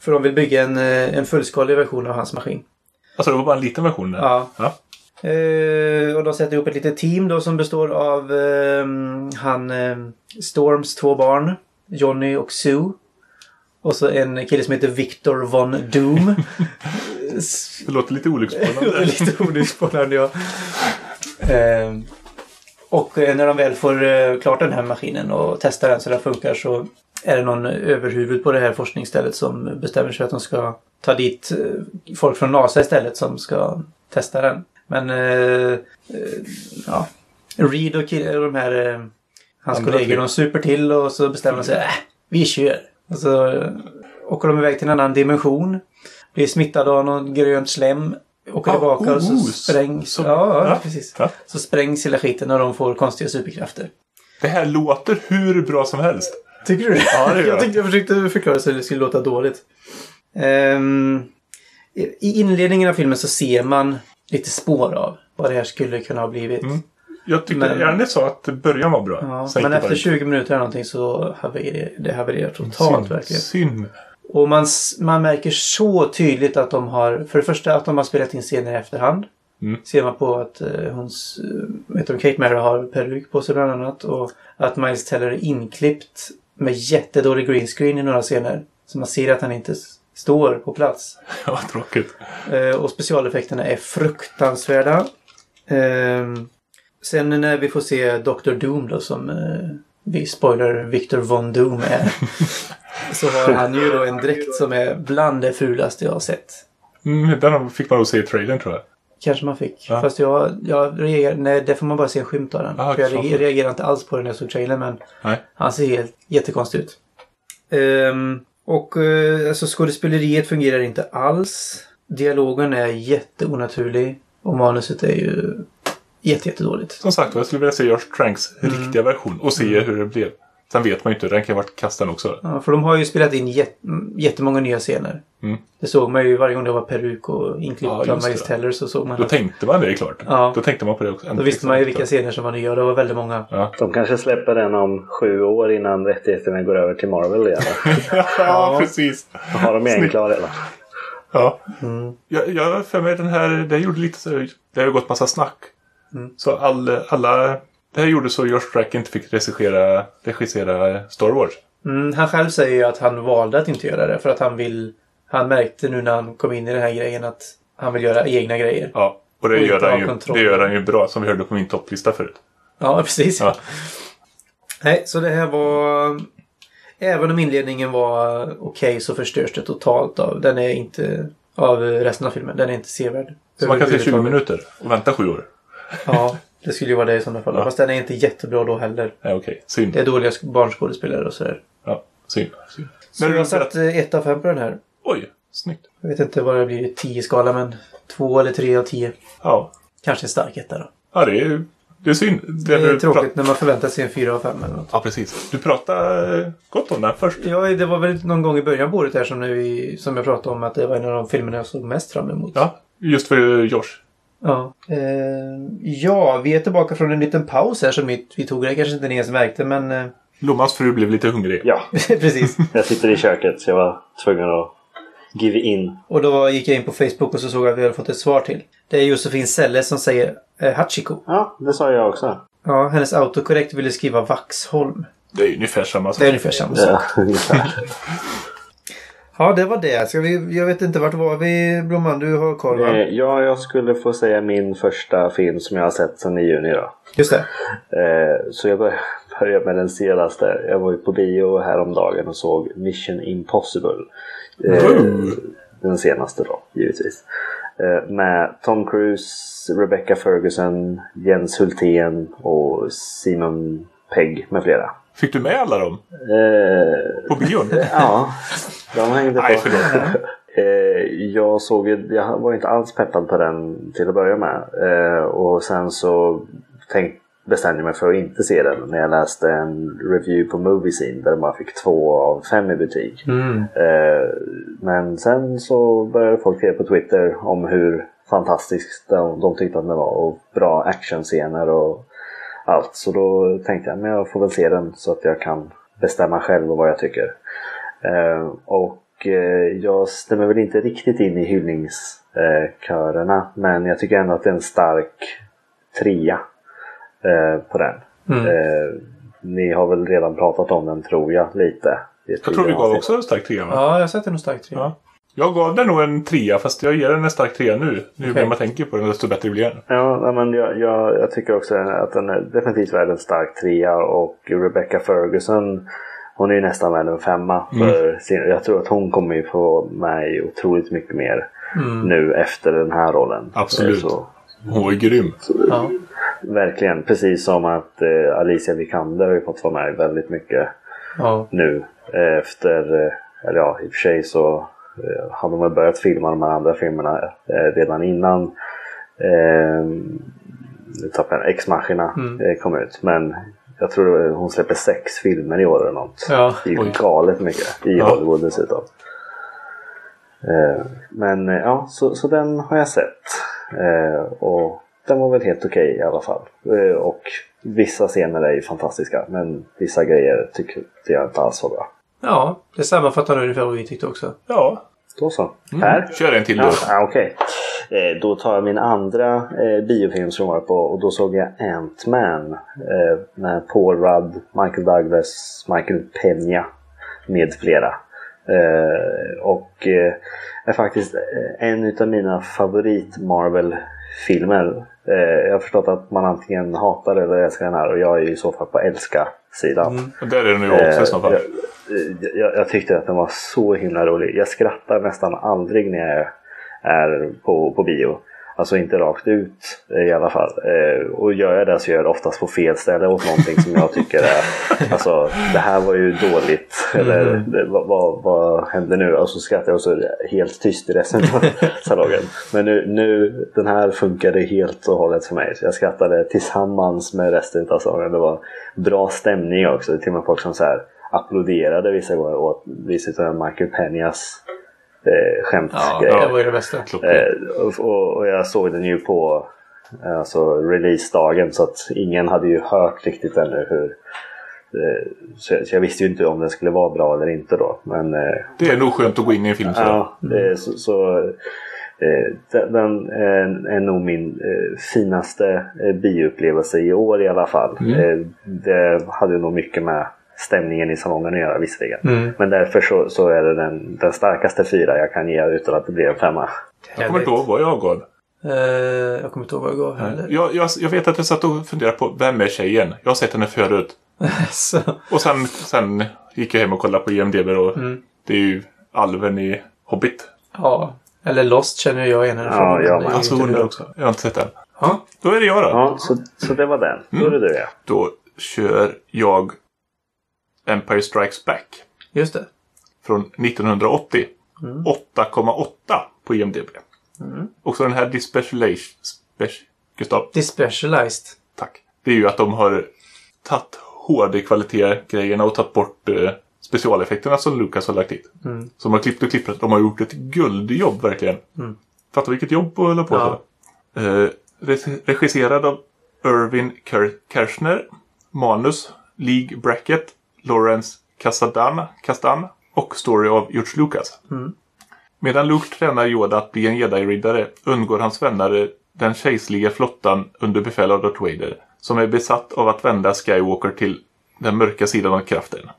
För de vill bygga en, eh, en fullskalig version av hans maskin. Alltså det var bara en liten version där. Ja. Ja. Eh, och de sätter ihop ett litet team då som består av eh, han eh, Storms två barn. Johnny och Sue. Och så en kille som heter Victor Von Doom. Det låter lite Det är olycksbådande. lite olycksbådande ja. Eh, och när de väl får eh, klart den här maskinen och testar den så den funkar så är det någon överhuvud på det här forskningsstället som bestämmer sig att de ska ta dit eh, folk från NASA istället som ska testa den. Men eh, eh, ja, Reed och de här hans Andra kollegor de super till och så bestämmer de sig äh, vi kör. Och så åker de iväg till en annan dimension. Blir smittade av något grönt slem. Åker Ah, tillbaka och så oh, sprängs. som- ja, ja, precis. Ja. Så sprängs hela skiten och de får konstiga superkrafter. Det här låter hur bra som helst. Tycker du det? Ja, det gör jag tyckte jag försökte förklara så det skulle låta dåligt. Ehm, I inledningen av filmen så ser man lite spår av vad det här skulle kunna ha blivit. Mm. Jag tyckte Men- Erne sa att början var bra. Ja, men efter bara 20 minuter eller någonting så havererar det havererar totalt synd, verkligen. Synd. Och man, man märker så tydligt att de har, för det första att de har spelat in scener i efterhand. Mm. Ser man på att uh, hon, eh, vet du, Kate Mara har peruk på sig bland annat. Och att Miles Teller är inklippt med jättedålig green screen i några scener. Så man ser att han inte står på plats. Ja, tråkigt. Eh, och specialeffekterna är fruktansvärda. Ehm, sen när vi får se Dr. Doom då som eh, vi spoiler Victor Von Doom är. så har han ju då en dräkt som är bland det fulaste jag har sett. Mm, den fick man nog se i trailern tror jag. Kanske man fick. Ja. Fast jag, jag reagerar, nej det får man bara se en skymt av den. Ah, För jag klart. re- reagerar inte alls på den när jag såg trailern men Nej. han ser helt jättekonstig ut. Ehm, och eh, alltså skådespeleriet fungerar inte alls. Dialogen är jätteonaturlig. Och manuset är ju jätte, jättedåligt. Som sagt jag skulle vilja se Josh Tranks Mm. riktiga version och se hur det blev. Sen vet man ju inte, den kan ha varit kastad också. Ja, för de har ju spelat in jät jättemånga nya scener. Mm. Det såg man ju varje gång det var peruk och inklippt Ja, Miles det. Teller så såg man Då att- tänkte man det klart. Ja. Då tänkte man på det också. Då visste man ju vilka scener som var nya och det var väldigt många. De kanske släpper den om sju år innan rättigheterna går över till Marvel igen. ja, precis. Då har de en klar redan. Ja. Mm. Jag, jag för mig den här, det gjorde lite så, det har ju gått massa snack. Mm. Så all, alla, det här gjorde så Josh Trank inte fick regissera, regissera Star Wars. Mm, han själv säger att han valde att inte göra det för att han vill... Han märkte nu när han kom in i den här grejen att han vill göra egna grejer. Ja, och det, Och gör han, ha ju, kontroll. det gör han ju bra som vi hörde på min topplista förut. Ja, precis. Ja. Nej, så det här var... Även om inledningen var okej så förstörs det totalt av... Den är inte... Av resten av filmen. Den är inte sevärd. Så man kan se 20 Överhuvudtaget. minuter och vänta sju år. Ja, det skulle ju vara det i sådana fall. Ja. Fast den är inte jättebra då heller. Nej, okej. Synd. Det är dåliga sk- barnskådespelare och sådär. Ja, synd. synd. Så jag du har satt berätt... eh, ett av fem på den här. Oj, snyggt. Jag vet inte vad det blir i 10-skala men två eller tre av tio. Ja, Kanske en stark etta då. ja det, är, det är synd. Det är du tråkigt när man förväntar sig en fyra av fem eller något. Ja, precis. Du pratade eh, gott om den först. Ja, det var väl någon gång i början på året här som, vi, som jag pratade om att det var en av de filmerna jag såg mest fram emot. Ja, just för Josh. Ja, eh, ja vi är tillbaka från en liten paus här som vi, vi tog. Det kanske inte ni ens märkte men eh, Lommans fru blev lite hungrig. Ja, precis. jag sitter i köket så jag var tvungen att give in. Och då gick jag in på Facebook och så såg jag att vi hade fått ett svar till. Det är Josefin Selle som säger eh, Hachiko. Ja, det sa jag också. Ja, hennes autokorrekt ville skriva Vaxholm. Det är ungefär samma sak. Det är ungefär samma sak. Ja, ungefär. Ja, det var det. Ska vi, jag vet inte vart var vi, Blomman? Du har koll va? Eh, Ja, jag skulle få säga min första film som jag har sett sedan i juni då. Just det. Eh, Så jag bör- börjar med den senaste. Jag var ju på bio häromdagen och såg Mission Impossible. Oh. Den senaste då, givetvis. Med Tom Cruise, Rebecca Ferguson, Jens Hultén och Simon Pegg med flera. Fick du med alla dem? Eh, På bion? Ja, de hängde på. Nej, förlåt. Eh, jag såg ju, jag var inte alls peppad på den till att börja med. Eh, och sen så tänk, bestämde jag mig för att inte se den när jag läste en review på Movie Scene där de bara fick två av fem i betyg. Mm. Eh, men sen så började folk skriva på Twitter om hur fantastiskt de, de tyckte att den var och bra actionscener och allt. Så då tänkte jag men jag får väl se den så att jag kan bestämma själv vad jag tycker. Eh, och eh, jag stämmer väl inte riktigt in i hyllningskörerna. Men jag tycker ändå att det är en stark trea eh, på den. Mm. Eh, ni har väl redan pratat om den tror jag lite. Jag tror vi gav också en stark trea. va? Ja, jag sätter nog starkt tre. Ja. Jag gav den nog en trea fast jag ger den en stark trea nu. Nu Okej. när man tänker på den desto bättre blir den. Ja, men jag, jag, jag tycker också att den är definitivt värd en stark trea och Rebecca Ferguson hon är ju nästan värd en femma. För sin, jag tror att hon kommer ju få med otroligt mycket mer nu efter den här rollen. Absolut. Så, Hon var ju grym. Ja. verkligen, precis som att eh, Alicia Vikander har ju fått vara med väldigt mycket Ja. nu. Eh, efter, eh, eller ja i och för sig så hade man börjat filma de här andra filmerna eh, redan innan eh, nu tappade jag Ex Machina eh, kom ut. Men jag tror hon släpper sex filmer i år eller något. Ja, det är ju oj. galet mycket. I Ja. Hollywood dessutom. Eh, men eh, ja, så, så den har jag sett. Eh, och den var väl helt okej i alla fall. Eh, och vissa scener är ju fantastiska. Men vissa grejer tyckte jag inte alls var bra. Ja, det sammanfattar ungefär vad vi tyckte också. Ja. Då så. Per? Kör en till då. Ja, ja, Okej. Eh, då tar jag min andra eh, biofilm som jag var på och då såg jag Ant-Man eh, med Paul Rudd, Michael Douglas, Michael Peña med flera. Eh, och eh, är faktiskt eh, en utav mina favorit Marvel-filmer. Eh, jag har förstått att man antingen hatar eller älskar den här och jag är ju i så fall på älska-sidan. Och där är den ju också i så fall. Eh, jag, jag, jag tyckte att den var så himla rolig. Jag skrattar nästan aldrig när jag är på, på bio. Alltså inte rakt ut eh, i alla fall. Eh, och gör jag det så gör jag det oftast på fel ställe åt någonting som jag tycker är... Alltså det här var ju dåligt. Eller det, vad, vad, vad hände nu? Och så skrattar jag och så är det helt tyst i resten av salongen. Men nu, nu, den här funkade helt och hållet för mig. Så jag skrattade tillsammans med resten av salongen. Det var bra stämning också. Till och med folk som så här applåderade vissa gånger åt vissa av Michael Peñas eh, Ja, skämtgrejer. det var ju det bästa. Eh, och, och, jag såg den ju på eh, alltså, releasedagen så att ingen hade ju hört riktigt ännu hur eh, så, jag- så jag visste ju inte om den skulle vara bra eller inte då. Men eh, Det är nog skönt att gå in i en film så. ja, så, så den, är, nog min finaste bioupplevelse i år i alla fall. Eh, det hade nog mycket med stämningen i salongen att göra visserligen. Mm. Men därför så, så är det den, den starkaste fyra jag kan ge utan att det blir en femma. Jag kommer inte ihåg vad jag gav. Eh, jag kommer inte ihåg vad jag gav heller. Jag, jag, jag vet att jag satt och funderade på vem är tjejen? Jag har sett henne förut. Så, Och sen, sen gick jag hem och kollade på IMDB och det är ju alven i Hobbit. ja. Eller Lost känner jag igen henne Ja, från. jag Det är med. Alltså inte hon där också. Jag har inte sett den. Ja. Då är det jag då. Ja, så, så det var den. Då är det du ja. Då kör jag Empire Strikes Back. Just det. Från 1980. 8,8 på IMDB. Också den här Despecialized... Spec, Gustav, Despecialized. tack. Det är ju att de har tagit HD-kvalitet-grejerna och tagit bort eh, specialeffekterna som Lucas har lagt dit. Som har klippt och klippt. De har gjort ett guldjobb verkligen. Fattar vilket jobb att hålla på Ja. så. Eh, re- regisserad av Irvin Ker- Kershner. Manus League Brackett, Lawrence Casadana, Castan och story av George Lucas. Medan Luke tränar Yoda att bli en jedi-riddare undgår hans vänner den kejserliga flottan under befäl av Darth Vader som är besatt av att vända Skywalker till den mörka sidan av kraften.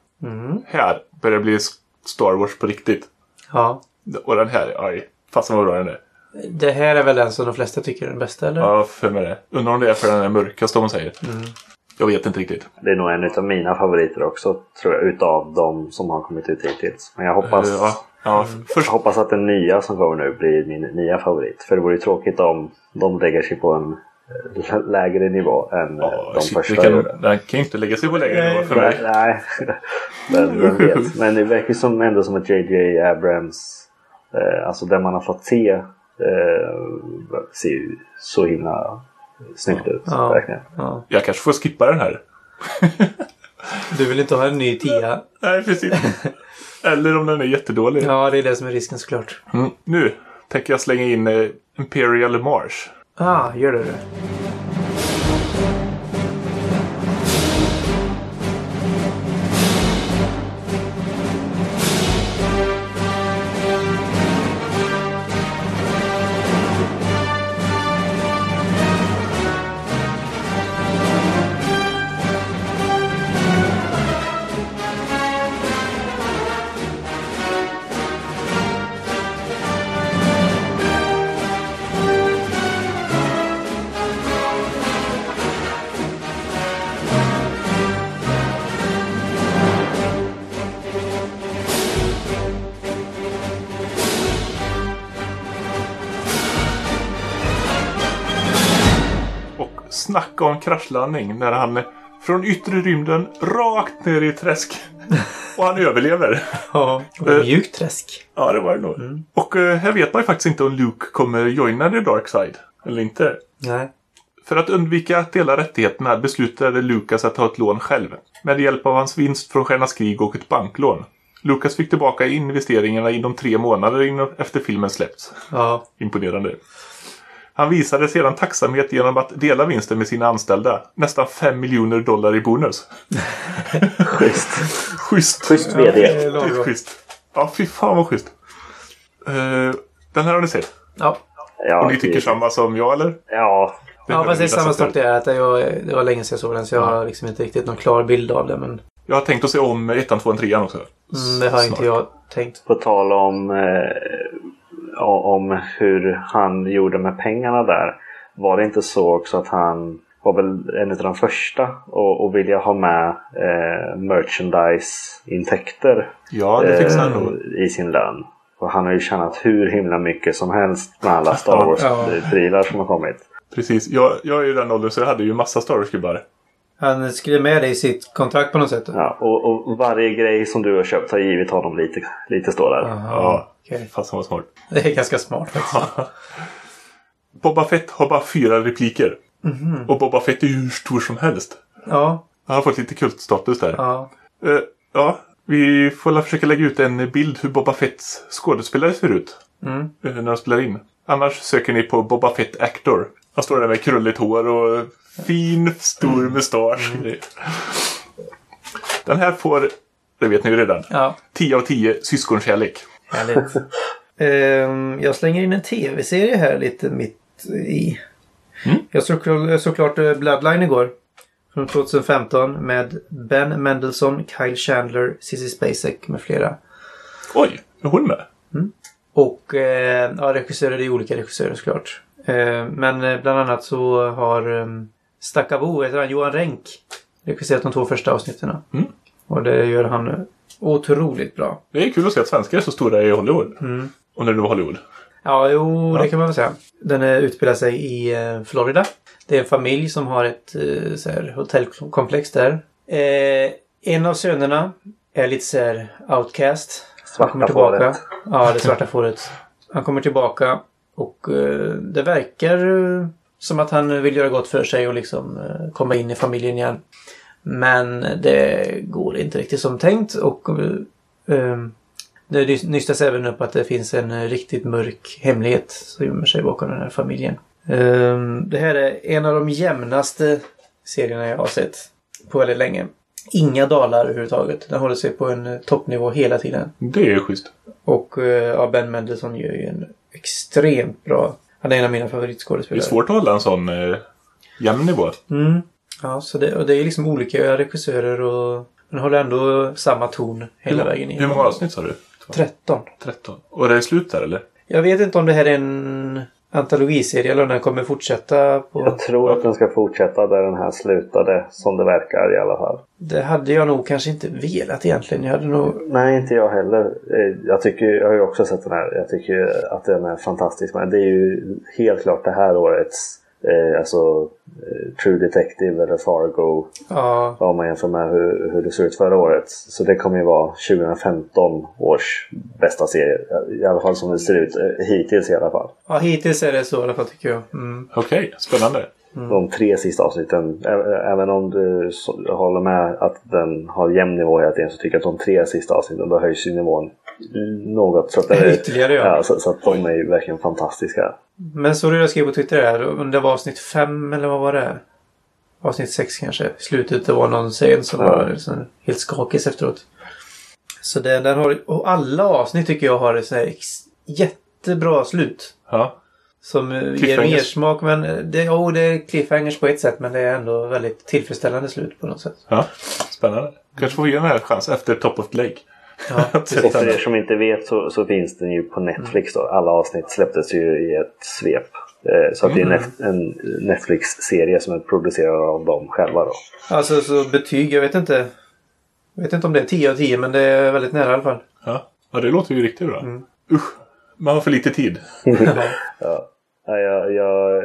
Här börjar det bli Star Wars på riktigt. Ja. Och den här, aj, fasen vad bra den är. Det här är väl den som de flesta tycker är den bästa, eller? Ja, för mig det. Undrar om det är för den är mörkast om man säger. Jag vet inte riktigt. Det är nog en av mina favoriter också, tror jag, utav de som har kommit ut hittills. Men jag hoppas, Eh, ja, ja, jag först, hoppas att den nya som kommer nu blir min nya favorit. För det vore ju tråkigt om de lägger sig på en eh, lägre nivå än ja, de shit, första det kan, den kan ju inte lägga sig på lägre nivå för mig. nej. Men, vem vet. Men det verkar som ändå som att JJ Abrams, eh, alltså den man har fått se, eh, ser ju så himla snyggt ut. Ja. Verkligen. Ja. Jag kanske får skippa den här. Du vill inte ha en ny tia? Nej, precis. Eller om den är jättedålig. Ja, det är det som är risken såklart. Mm. Nu tänker jag slänga in eh, Imperial Marsh. Ah, gör det du. Om kraschlandning när han från yttre rymden rakt ner i träsk. Och han överlever. Ja, och ett mjukt träsk. Ja, det var det nog. Och eh, här vet man ju faktiskt inte om Luke kommer joina The Dark Side. Eller inte. Nej. För att undvika att dela rättigheterna beslutade Lucas att ta ett lån själv. Med hjälp av hans vinst från Stjärnas krig och ett banklån. Lucas fick tillbaka investeringarna inom tre månader efter filmen släppts. Ja. Imponerande. Han visade sedan tacksamhet genom att dela vinsten med sina anställda. Nästan 5 miljoner dollar i bonus. Schysst. Schysst! Schysst VD. Är Det är schysst. Ja, fy fan vad schysst. Eh, den här har ni sett. Ja. Ja, Och ni tycker det- samma som jag eller? Ja, Ja, fast det är Jag samma sak där. Att det, var, det var länge sedan jag såg den så jag har liksom inte riktigt någon klar bild av det. Men Jag har tänkt att se om ettan, tvåan, trean också. mm, det har Snart. inte jag tänkt. på tal om, eh, om hur han gjorde med pengarna där. Var det inte så också att han var väl en av de första och, och ville ha med eh, merchandise-intäkter Ja, eh, i sin lön. Och han har ju tjänat hur himla mycket som helst med alla Star Wars-prylar som har kommit. Precis. Jag, jag är i den åldern så jag hade ju massa Star Wars-gubbar. Han skrev med det i sitt kontrakt på något sätt. Ja, och, och varje grej som du har köpt har givit honom lite, lite stå där. Ja, okej. fast han var smart. Det är ganska smart faktiskt. Boba Fett har bara fyra repliker. Mhm. Och Boba Fett är ju hur stor som helst. Ja, Han har fått lite kultstatus där. ja. Eh, ja, vi får försöka lägga ut en bild hur Boba Fetts skådespelare ser ut. Mm. eh, När de spelar in. Annars söker ni på Boba Fett Actor. Han står där med krulligt hår och fin stor mustasch. Den här får, det vet ni ju redan, ja. 10 av 10 syskonkärlek. Härligt. Ehm, jag slänger in en tv-serie här lite mitt i. Jag såg såklart eh, Bloodline igår. Från 2015 med Ben Mendelsohn, Kyle Chandler, Cissi Spacek med flera. Oj, är hon med? Och eh, ja, regissörer, det är olika regissörer såklart. Eh, men eh, bland annat så har eh, Stackabo, heter han, Johan Renck, regisserat de två första avsnitten. Mm. Och det gör han eh, otroligt bra. Det är kul att se att svenskar är så stora i Hollywood. Mm. Och när det var Hollywood. Ja, jo, Ja. det kan man väl säga. Den utspelar sig i Florida. Det är en familj som har ett så här, hotellkomplex där. Eh, en av sönerna är lite så här outcast. Han Svarta kommer tillbaka. fåret. Ja, det svarta fåret. Han kommer tillbaka och eh, det verkar eh, som att han vill göra gott för sig och liksom eh, komma in i familjen igen. Men det går inte riktigt som tänkt och det nys- nystas även upp att det finns en riktigt mörk hemlighet som gömmer sig bakom den här familjen. Det här är en av de jämnaste serierna jag har sett på väldigt länge. Inga dalar överhuvudtaget. Den håller sig på en toppnivå hela tiden. Det är schysst. Och ja, Ben Mendelsohn gör ju en extremt bra... Han är en av mina Det är favoritskådespelare. svårt att hålla en sån eh, jämn nivå. Mm. Ja, så det, och det är liksom olika regissörer och men håller ändå samma ton hela hur, vägen in. Hur många avsnitt sa du? 13. 13. Och det är slut där eller? Jag vet inte om det här är en antologiserie eller den kommer fortsätta på... Jag tror att den ska fortsätta där den här slutade, som det verkar i alla fall. Det hade jag nog kanske inte velat egentligen. Jag hade nog... Nej, inte jag heller. Eh, Jag, tycker, jag har ju också sett den här. Jag tycker att den är fantastisk. Men det är ju helt klart det här årets eh, alltså, eh, True Detective eller Fargo. Ja, Om man jämför med hur, hur det såg ut förra året. Så det kommer ju vara 2015 års bästa serie. I alla fall som det ser ut eh, hittills i alla fall. ja hittills är det så i alla fall tycker jag. Mm. Okej, spännande. De tre sista avsnitten. Även om du håller med att den har jämn nivå hela tiden så tycker jag att de tre sista avsnitten då höjs ju nivån något. Så att det, Ytterligare, ja. ja. så, så att de är ju verkligen fantastiska. Men så du jag skrev på Twitter här. om Det var avsnitt 5 eller vad var det? Avsnitt 6 kanske. Slutet det var någon scen som Ja. var liksom helt skakig efteråt. Så den, den har... Och alla avsnitt tycker jag har ett så här ex, jättebra slut. Ja. Som eh, ger mer smak. Men det, oh, det är cliffhangers på ett sätt. Men det är ändå väldigt tillfredsställande slut på något sätt. ja. Spännande. Kanske får vi ge den här chans efter Top of the Lake. Ja, Och för er som inte vet så, så finns den ju på Netflix då. Alla avsnitt släpptes ju i ett svep. Eh, Så att det är en, nef- en Netflix-serie som är producerad av dem själva då. Alltså så betyg, jag vet inte. Jag vet inte om det är 10 av 10 men det är väldigt nära i alla fall. Ja. ja, det låter ju riktigt bra. Usch, man har för lite tid. Ja. Ja, Jag, jag,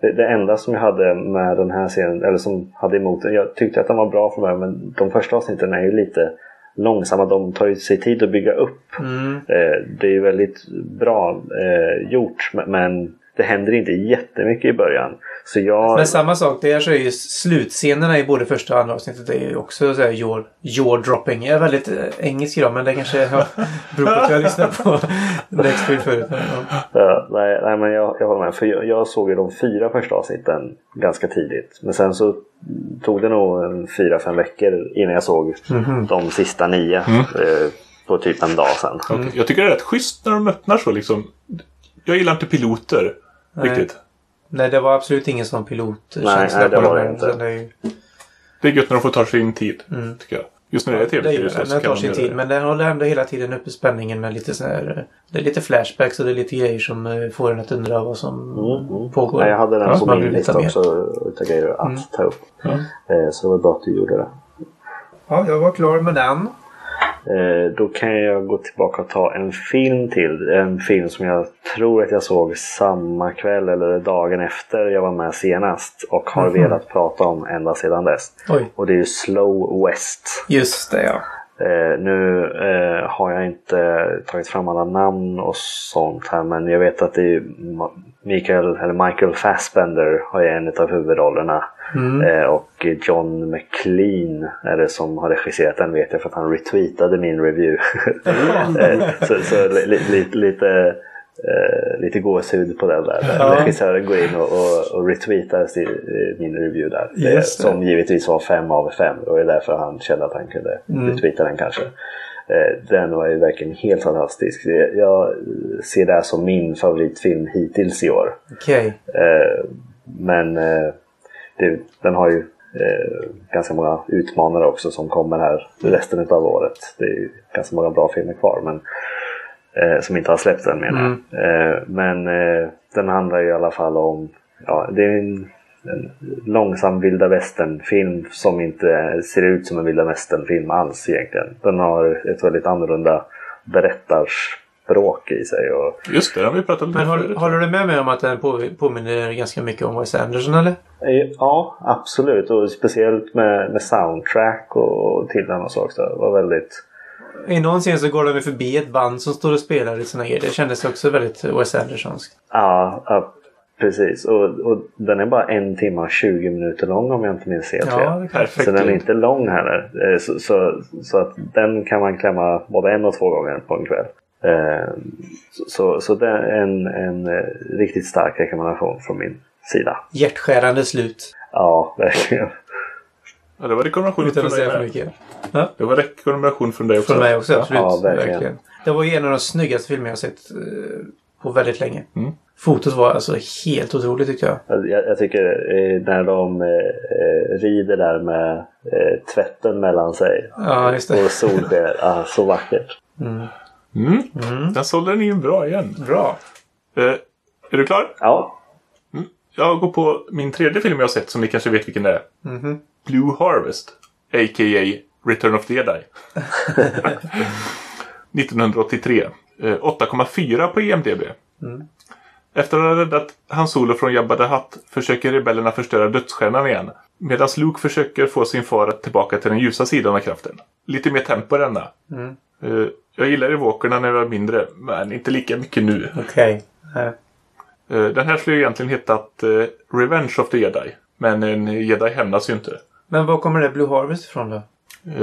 det, det enda som jag hade med den här serien, eller som hade emot den, jag tyckte att den var bra från början men de första avsnitten är ju lite långsamma. De tar ju sig tid att bygga upp. Mm. Eh, det är ju väldigt bra eh, gjort men- men det händer inte jättemycket i början. Så jag... Men samma sak där så är ju slutscenerna i både första och andra avsnittet det är ju också så här jaw, jaw-dropping. Jag är väldigt eh, engelsk idag men det kanske beror på att jag lyssnar på Nextfield förut. Men, ja. Ja, nej, nej, men jag, jag håller med. För jag, jag såg ju de fyra första avsnitten ganska tidigt. Men sen så tog det nog en fyra, fem veckor innan jag såg de sista nio. Eh, på typ en dag sen. Okej. Jag tycker det är rätt schysst när de öppnar så liksom. Jag gillar inte piloter. Nej. Riktigt. Nej, det var absolut ingen sån pilotkänsla Nej, nej, det var det inte. det är ju- Det är gött när de får ta sin tid. Tycker jag. Just när det är gör så, så kan tar sin tid det. men den håller ändå hela tiden uppe spänningen med lite så här... Det är lite flashbacks och det är lite grejer som eh, får en att undra vad som pågår. Nej, jag hade den Ja, man min lista också utav grejer att ta upp. Eh, så det var bra att du gjorde det. Ja, jag var klar med den. Eh, då kan jag gå tillbaka och ta en film till. En film som jag tror att jag såg samma kväll eller dagen efter jag var med senast. Och har velat prata om ända sedan dess. Oj. Och det är ju Slow West. Just det, ja. Eh, nu eh, har jag inte tagit fram alla namn och sånt här men jag vet att det är Michael, eller Michael Fassbender har ju en av huvudrollerna. Eh, och John McLean är det som har regisserat den vet jag för att han retweetade min review. eh, så så li, li, li, lite eh, lite gåshud på den där. Ja. Regissören går in och, och, och retweetar sin, eh, min review där. Eh, som givetvis var fem av fem. Och det är därför han kände att han kunde retweeta den kanske. Eh, Den var ju verkligen helt fantastisk. Jag- ser det här som min favoritfilm hittills i år. Okej. Eh, Men eh, det, den har ju ganska många utmanare också som kommer här resten av året. Det är ganska många bra filmer kvar men som inte har släppts än menar jag. Eh, Men den handlar ju i alla fall om, ja det är en, en långsam vilda västern-film som inte ser ut som en vilda västern-film alls egentligen. Den har ett väldigt annorlunda berättarspråk i sig. Och, Just det, det har vi pratat Men om håll, förut. håller du med mig om att den på, påminner ganska mycket om Wes Anderson eller? Eh, Ja, absolut. Och speciellt med, med soundtrack och till den och så också. Det var väldigt... I någon scen så går de förbi ett band som står och spelar i såna grejer. Det kändes också väldigt Wes Andersonskt. Ja precis. Och, och den är bara en timme och 20 minuter lång om jag inte minns helt Ja, fel. Så den är inte lång heller. Eh, Så, så, så att den kan man klämma både en och två gånger på en kväll. Eh, Så, så, så det är en, en eh, riktigt stark rekommendation från min sida. Hjärtskärande slut. Ja, verkligen. Ja, det var rekommendation Utan från dig mycket. Det var rekommendation från dig också. Från mig också, absolut. Ja, verkligen. Det var ju en av de snyggaste filmer jag har sett på väldigt länge. Mm. Fotot var alltså helt otroligt tyckte jag. Alltså, Jag, jag tycker eh, när de eh, eh, rider där med eh, tvätten mellan sig Ja, just det. och solskenet. Ah, så vackert. Mm. Den sålde den in bra igen. Bra. Eh, är du klar? Ja, Jag går på min tredje film jag har sett som ni kanske vet vilken det är. Mhm. Blue Harvest. A.k.a. Return of the Jedi. 1983. Eh, 8,4 på IMDB. Efter att ha räddat Han Solo från Jabba the Hutt försöker rebellerna förstöra dödsstjärnan igen. Medan Luke försöker få sin far tillbaka till den ljusa sidan av kraften. Lite mer tempo denna. Eh, jag gillade Evokerna när jag var mindre, men inte lika mycket nu. Okej. Eh, Eh, Den här skulle egentligen hetat eh, Revenge of the Jedi. Men en jedi hämnas ju inte. Men var kommer det Blue Harvest ifrån då?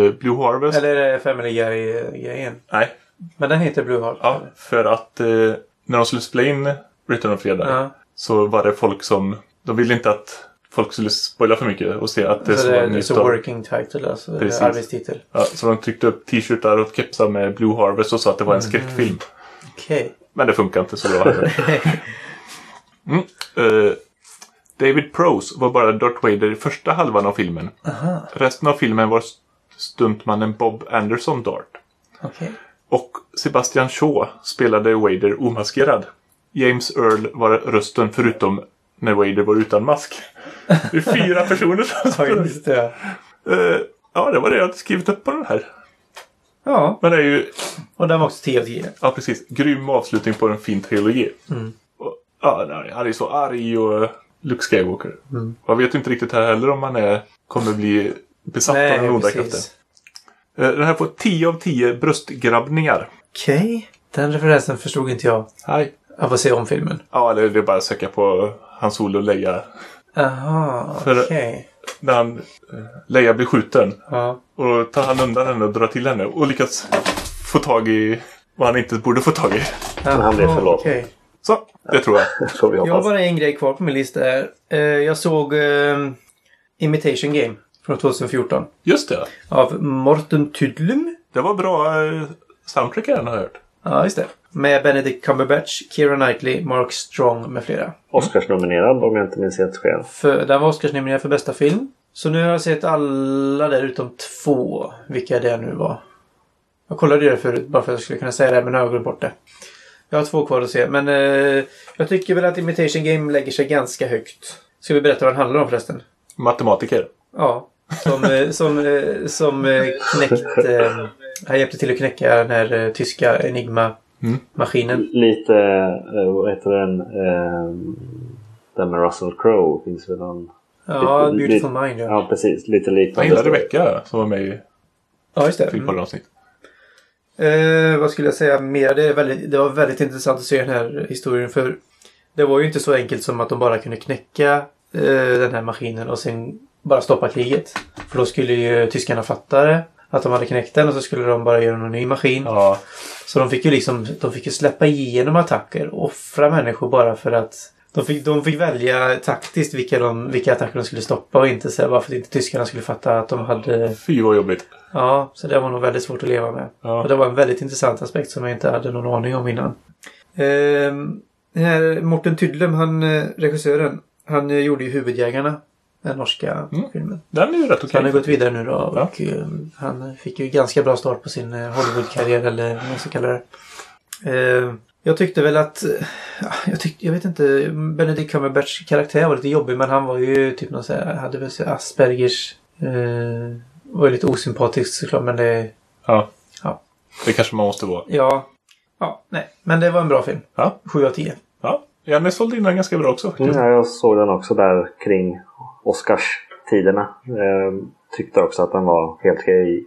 Eh, Blue Harvest? Eller är det Family Guy-grejen? Nej. Men den heter Blue Harvest? Ja, för att eh, när de skulle spela in Return of Jedi Ja. så var det folk som... De ville inte att folk skulle spoila för mycket och se att det Så det var är nytt så av- working title alltså? Precis. Arbetstitel? Ja, så de tryckte upp t-shirtar och kepsar med Blue Harvest och sa att det var en skräckfilm. Okej. Men det funkar inte så bra. Mm. Eh, David Prose var bara Darth Vader i första halvan av filmen. Resten av filmen var stuntmannen Bob Anderson Dart. Okej. Och Sebastian Shaw spelade Vader omaskerad. James Earl var rösten förutom när Vader var utan mask. Det är fyra personer som Ja, spelar. Eh, Ja, det var det jag hade skrivit upp på den här. Ja, Men det är ju, och den var också 10 av 10. ja precis, grym avslutning på en fin trilogi. Och Ja, nej, han är så arg och Luke Skywalker. Man vet ju inte riktigt här heller om han är, kommer bli besatt av den onda kraften. Eh, Den här får 10 av 10 bröstgrabbningar. Okej. Den referensen förstod inte jag. Hej. Jag får se om filmen. Ja, eller det är bara att söka på hans Solo och Leia. Aha, För- okej. När han, eh, Leia blir skjuten. Ja. Och då tar han undan henne och drar till henne. Och lyckas få tag i vad han inte borde få tag i. han blev Jaha, förlåten. okej. Så, det tror jag. Får vi Jag har hoppas. bara en grej kvar på min lista här. Eh, Jag såg eh, Imitation Game från 2014. Just det. Av Morten Tydlum. Det var bra eh, soundtrack här har jag hört. Ja, just det. Med Benedict Cumberbatch, Keira Knightley, Mark Strong med flera. Oscarsnominerad om jag inte minns helt fel. För, den var Oscarsnominerad för bästa film. Så nu har jag sett alla där utom två. Vilka det nu var. Jag kollade det förut bara för att jag skulle kunna säga det men nu har jag glömt bort det. Jag har två kvar att se men eh, jag tycker väl att Imitation Game lägger sig ganska högt. Ska vi berätta vad den handlar om förresten? Matematiker. Ja. Som, eh, som, eh, som eh, knäckt... Han hjälpte till att knäcka den här tyska Enigma-maskinen. Lite, eh, vad heter den? Eh, den med Russell Crowe. Finns väl någon? Ja, lite- Beautiful lite- Mind ja. Ja, precis. Lite Jag liknande. gillade Rebecca som var med i Ja, just det. Mm. avsnitt. Eh, vad skulle jag säga mer? Det, är väldigt, det var väldigt intressant att se den här historien för det var ju inte så enkelt som att de bara kunde knäcka eh, den här maskinen och sen bara stoppa kriget. För då skulle ju tyskarna fatta det. Att de hade knäckt den och så skulle de bara göra någon ny maskin. Ja, Så de fick ju liksom de fick ju släppa igenom attacker och offra människor bara för att de fick, de fick välja taktiskt vilka, de, vilka attacker de skulle stoppa och inte så här, bara för att inte tyskarna skulle fatta att de hade... fy vad jobbigt. Ja, så det var nog väldigt svårt att leva med. Ja. Och det var en väldigt intressant aspekt som jag inte hade någon aning om innan. Ehm, här Morten Tydlem, han, eh, regissören, han eh, gjorde ju Huvudjägarna. Den norska filmen. Den är ju rätt Så han har okej. gått vidare nu då Ja. och eh, han fick ju ganska bra start på sin eh, Hollywood-karriär eller vad man ska kalla det. Eh, jag tyckte väl att, eh, ja, jag, tyckte, jag vet inte, Benedict Cumberbatchs karaktär var lite jobbig men han var ju typ någon så här, hade väl så Aspergers. Eh, var ju lite osympatisk såklart men det, Ja. Ja. Det kanske man måste vara. ja, ja, nej. Men det var en bra film. Ja. 7 av 10. Ja. Janne sålde in den ganska bra också faktiskt. Mm, ja, jag såg den också där kring Oscars-tiderna. Eh, tyckte också att den var helt okej.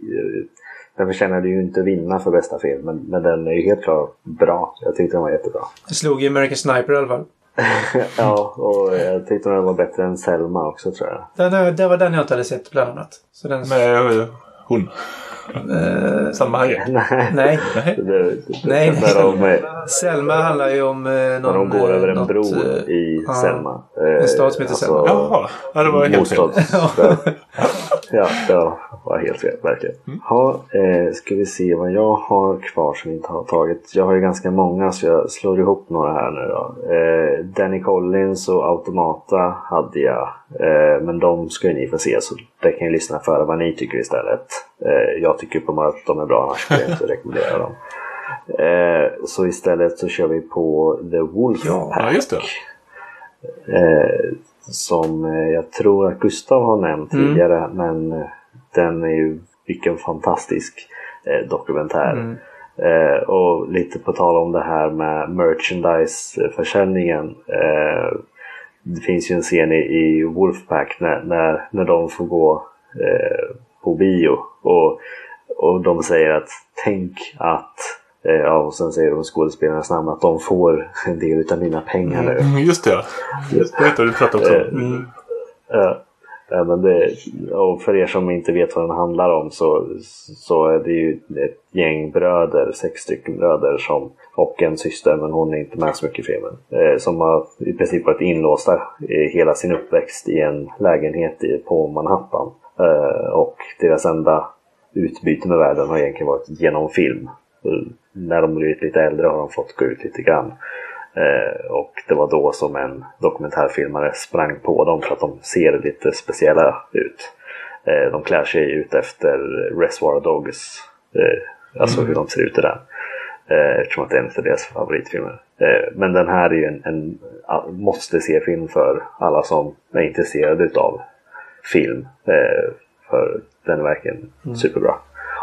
Den förtjänade ju inte vinna för bästa film men, men den är ju helt klart bra. Jag tyckte den var jättebra. Jag slog ju American Sniper i alla fall. ja, och jag tyckte den var bättre än Selma också tror jag. Den, eh, det var den jag inte hade sett bland annat. Så den, Med hon. Eh, Samma Hayek. Nej. nej. Nej. Det, Nej, när, de, Selma handlar ju om eh, någon... när de går eh, över en något, bro eh, i. Selma. En stad som heter Selma. Jaha, ja, det var helt fel. Ja, det var helt fel verkligen. Ha, eh, ska vi se vad jag har kvar som inte har tagit. Jag har ju ganska många så jag slår ihop några här nu då. Eh, Danny Collins och Automata hade jag. Eh, men de ska ju ni få se så det kan ju lyssna för vad ni tycker istället. Eh, jag tycker på att de är bra annars skulle jag inte rekommendera dem. Eh, så istället så kör vi på The Wolf Ja, Ja, just det. Som eh, jag tror att Gustav har nämnt Mm. tidigare. Men eh, den är ju vilken fantastisk eh, dokumentär. Mm. Eh, och lite på tal om det här med merchandise-försäljningen. Eh, det finns ju en scen i, i Wolfpack när, när, när de får gå eh, på bio. Och, och de säger att tänk att Ja, och sen säger de skådespelarnas namn att de får en del utav mina pengar nu. Mm, Just det, ja. Det du pratade också. Eh, Ja, ja, men det, och för er som inte vet vad den handlar om så, så är det ju ett gäng bröder, sex stycken bröder som, och en syster, men hon är inte med så mycket i filmen. Eh, som har i princip varit inlåsta i hela sin uppväxt i en lägenhet i, på Manhattan. Eh, och deras enda utbyte med världen har egentligen varit genom film. När de blivit lite äldre har de fått gå ut lite grann. Eh, och det var då som en dokumentärfilmare sprang på dem för att de ser lite speciella ut. Eh, de klär sig ut efter Reservoir Dogs. Eh, alltså hur de ser ut i den. Eftersom att det är en av deras favoritfilmer. Men den här är ju en, en a- måste se film för alla som är intresserade utav film. För den är verkligen superbra.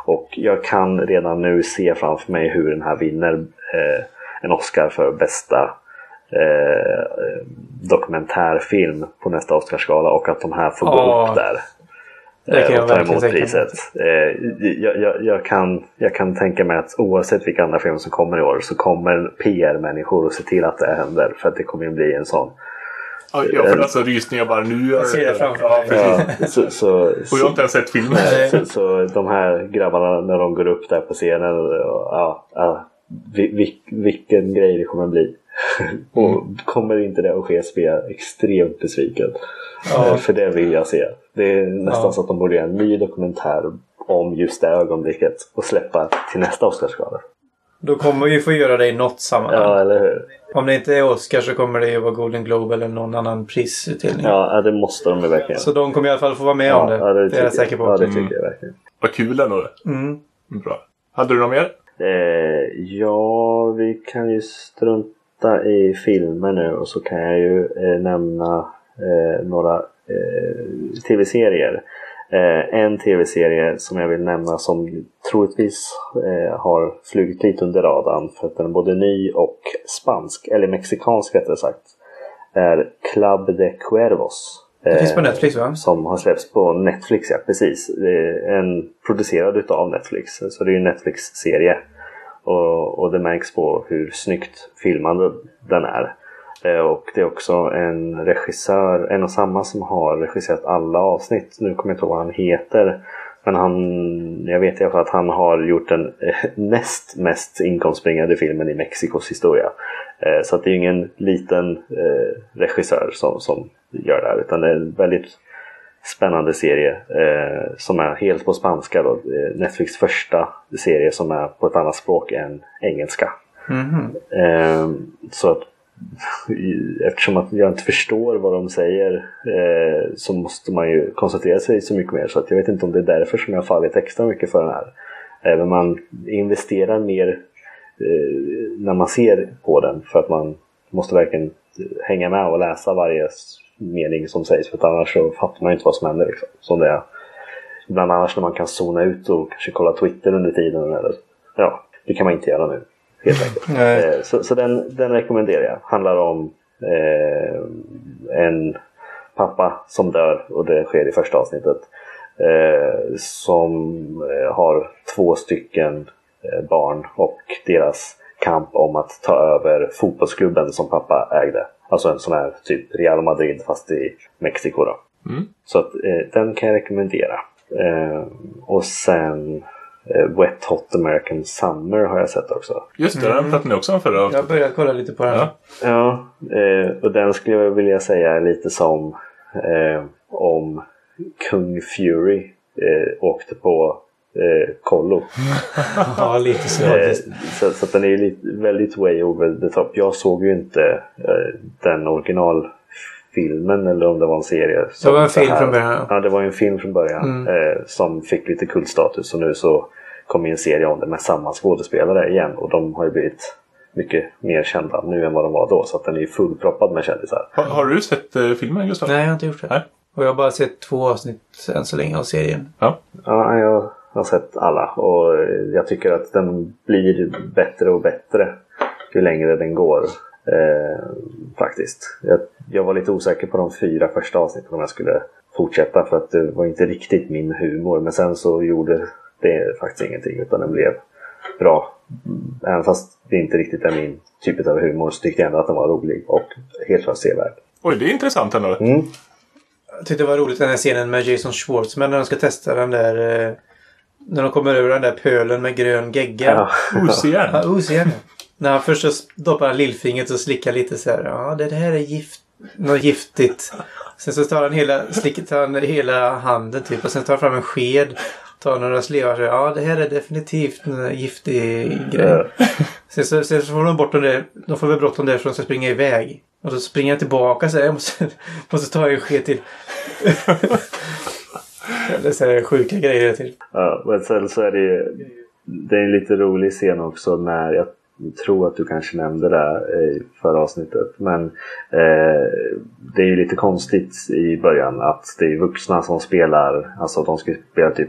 Och jag kan redan nu se framför mig hur den här vinner eh, en Oscar för bästa eh, dokumentärfilm på nästa Oscarsgala och att de här får gå upp där. Det kan eh, och ta emot priset. Eh, jag, jag, jag, kan, jag kan tänka mig att oavsett vilka andra filmer som kommer i år så kommer PR-människor att se till att det händer. För att det kommer ju bli en sån. Ja, jag får alltså rysningar bara nu. Jag ser det framför ja, mig. Ja, så, så, Och jag har inte ens sett filmen. Nej. så, så de här grabbarna när de går upp där på scenen. och- Ja, ja, vi- vi- vilken grej det kommer bli. och kommer inte det att ske så blir jag extremt besviken. Ja. Eh, För det vill jag se. Det är nästan Ja. så att de borde göra en ny dokumentär om just det ögonblicket och släppa till nästa Oscarsgala. Då kommer vi få göra det i något sammanhang. Ja, eller hur? Om det inte är Oscar så kommer det ju vara Golden Globe eller någon annan prisutdelning. Ja, ja, det måste de ju verkligen. Så de kommer i alla fall få vara med om det. ja, det, är jag säker på. Ja, det Mm. tycker jag verkligen. Vad kul ändå. Mm. Bra. Hade du något mer? Eh, ja, vi kan ju strunta i filmer nu och så kan jag ju eh, nämna eh, några eh, tv-serier. Eh, en tv-serie som jag vill nämna som troligtvis eh, har flugit lite under radarn för att den är både ny och spansk, eller mexikansk rättare sagt, är Club de Cuervos. Det finns på Eh, Netflix va? som har släppts på Netflix, ja precis. En producerad utav Netflix. Så det är ju en Netflix-serie. Och, och det märks på hur snyggt filmad den är. Eh, Och det är också en regissör, en och samma som har regisserat alla avsnitt. Nu kommer jag inte ihåg vad han heter. Men han, jag vet i alla fall att han har gjort den eh, näst mest inkomstbringande filmen i Mexikos historia. Eh, Så att det är ingen liten eh, regissör som, som gör det här. Utan det är en väldigt spännande serie som är helt på spanska. Då. Netflix första serie som är på ett annat språk än engelska. Mhm. Eh, så att eftersom att jag inte förstår vad de säger eh, så måste man ju koncentrera sig så mycket mer. Så att jag vet inte om det är därför som jag har fallit extra mycket för den här. Eh, Även man investerar mer eh, när man ser på den för att man måste verkligen hänga med och läsa varje mening som sägs för att annars så fattar man inte vad som händer. Liksom. Som det är ibland annars när man kan zona ut och kanske kolla Twitter under tiden. Eller, ja, det kan man inte göra nu. Helt enkelt. Eh, Så, så den, den rekommenderar jag. Handlar om eh, en pappa som dör och det sker i första avsnittet. Eh, som eh, har två stycken barn och deras kamp om att ta över fotbollsklubben som pappa ägde. Alltså en sån här typ Real Madrid fast i Mexiko då. Mm. Så att, eh, den kan jag rekommendera. Eh, och sen Wet Hot American Summer har jag sett också. Just det, den pratade ni också om förra Jag avsnittet. börjat kolla lite på den. Ja. Ja, eh, och den skulle jag vilja säga är lite som eh, om Kung Fury eh, åkte på eh, kollo. Ja, lite så. Eh, så, så att den är ju lite, väldigt way over the top. Jag såg ju inte eh, den originalfilmen eller om det var en serie. Det var en film här- från början. ja. Det var ju en film från början Mm. eh, som fick lite kultstatus och nu så kom ju en serie om det med samma skådespelare igen och de har ju blivit mycket mer kända nu än vad de var då så att den är ju fullproppad med kändisar. Har, har du sett eh, filmen Gustav? Nej, jag har inte gjort det. Nej. Och jag har bara sett två avsnitt än så länge av serien. Ja. Ja, jag har sett alla och jag tycker att den blir bättre och bättre ju längre den går. Eh, faktiskt. Jag, jag var lite osäker på de fyra första avsnitten om jag skulle fortsätta för att det var inte riktigt min humor. Men sen så gjorde det faktiskt ingenting utan den blev bra. Även fast det inte riktigt är min typ av humor så tyckte jag ändå att den var rolig och helt klart sevärd. Oj, det är intressant ändå. Mm. Jag tyckte det var roligt den här scenen med Jason Schwartzman när de ska testa den där... Eh, när de kommer över den där pölen med grön gegga. Ja. Ocean. Ja. När han först så doppar han lillfingret och slickar lite så här. Ja, det här är gift. Något giftigt. Sen så tar han hela, slickar tar han hela handen typ och sen tar han fram en sked. Tar några slevar och ja det här är definitivt en giftig grej. Sen så, sen så får de bort dem där. De får väl bråttom där för de ska springa iväg. Och så springer han tillbaka så här. Jag måste, måste ta en sked till. är så här sjuka grejer till. Ja, men sen så är det ju det är en lite rolig scen också när jag tror att du kanske nämnde det i förra avsnittet. Men eh, det är ju lite konstigt i början att det är vuxna som spelar, alltså de ska spela typ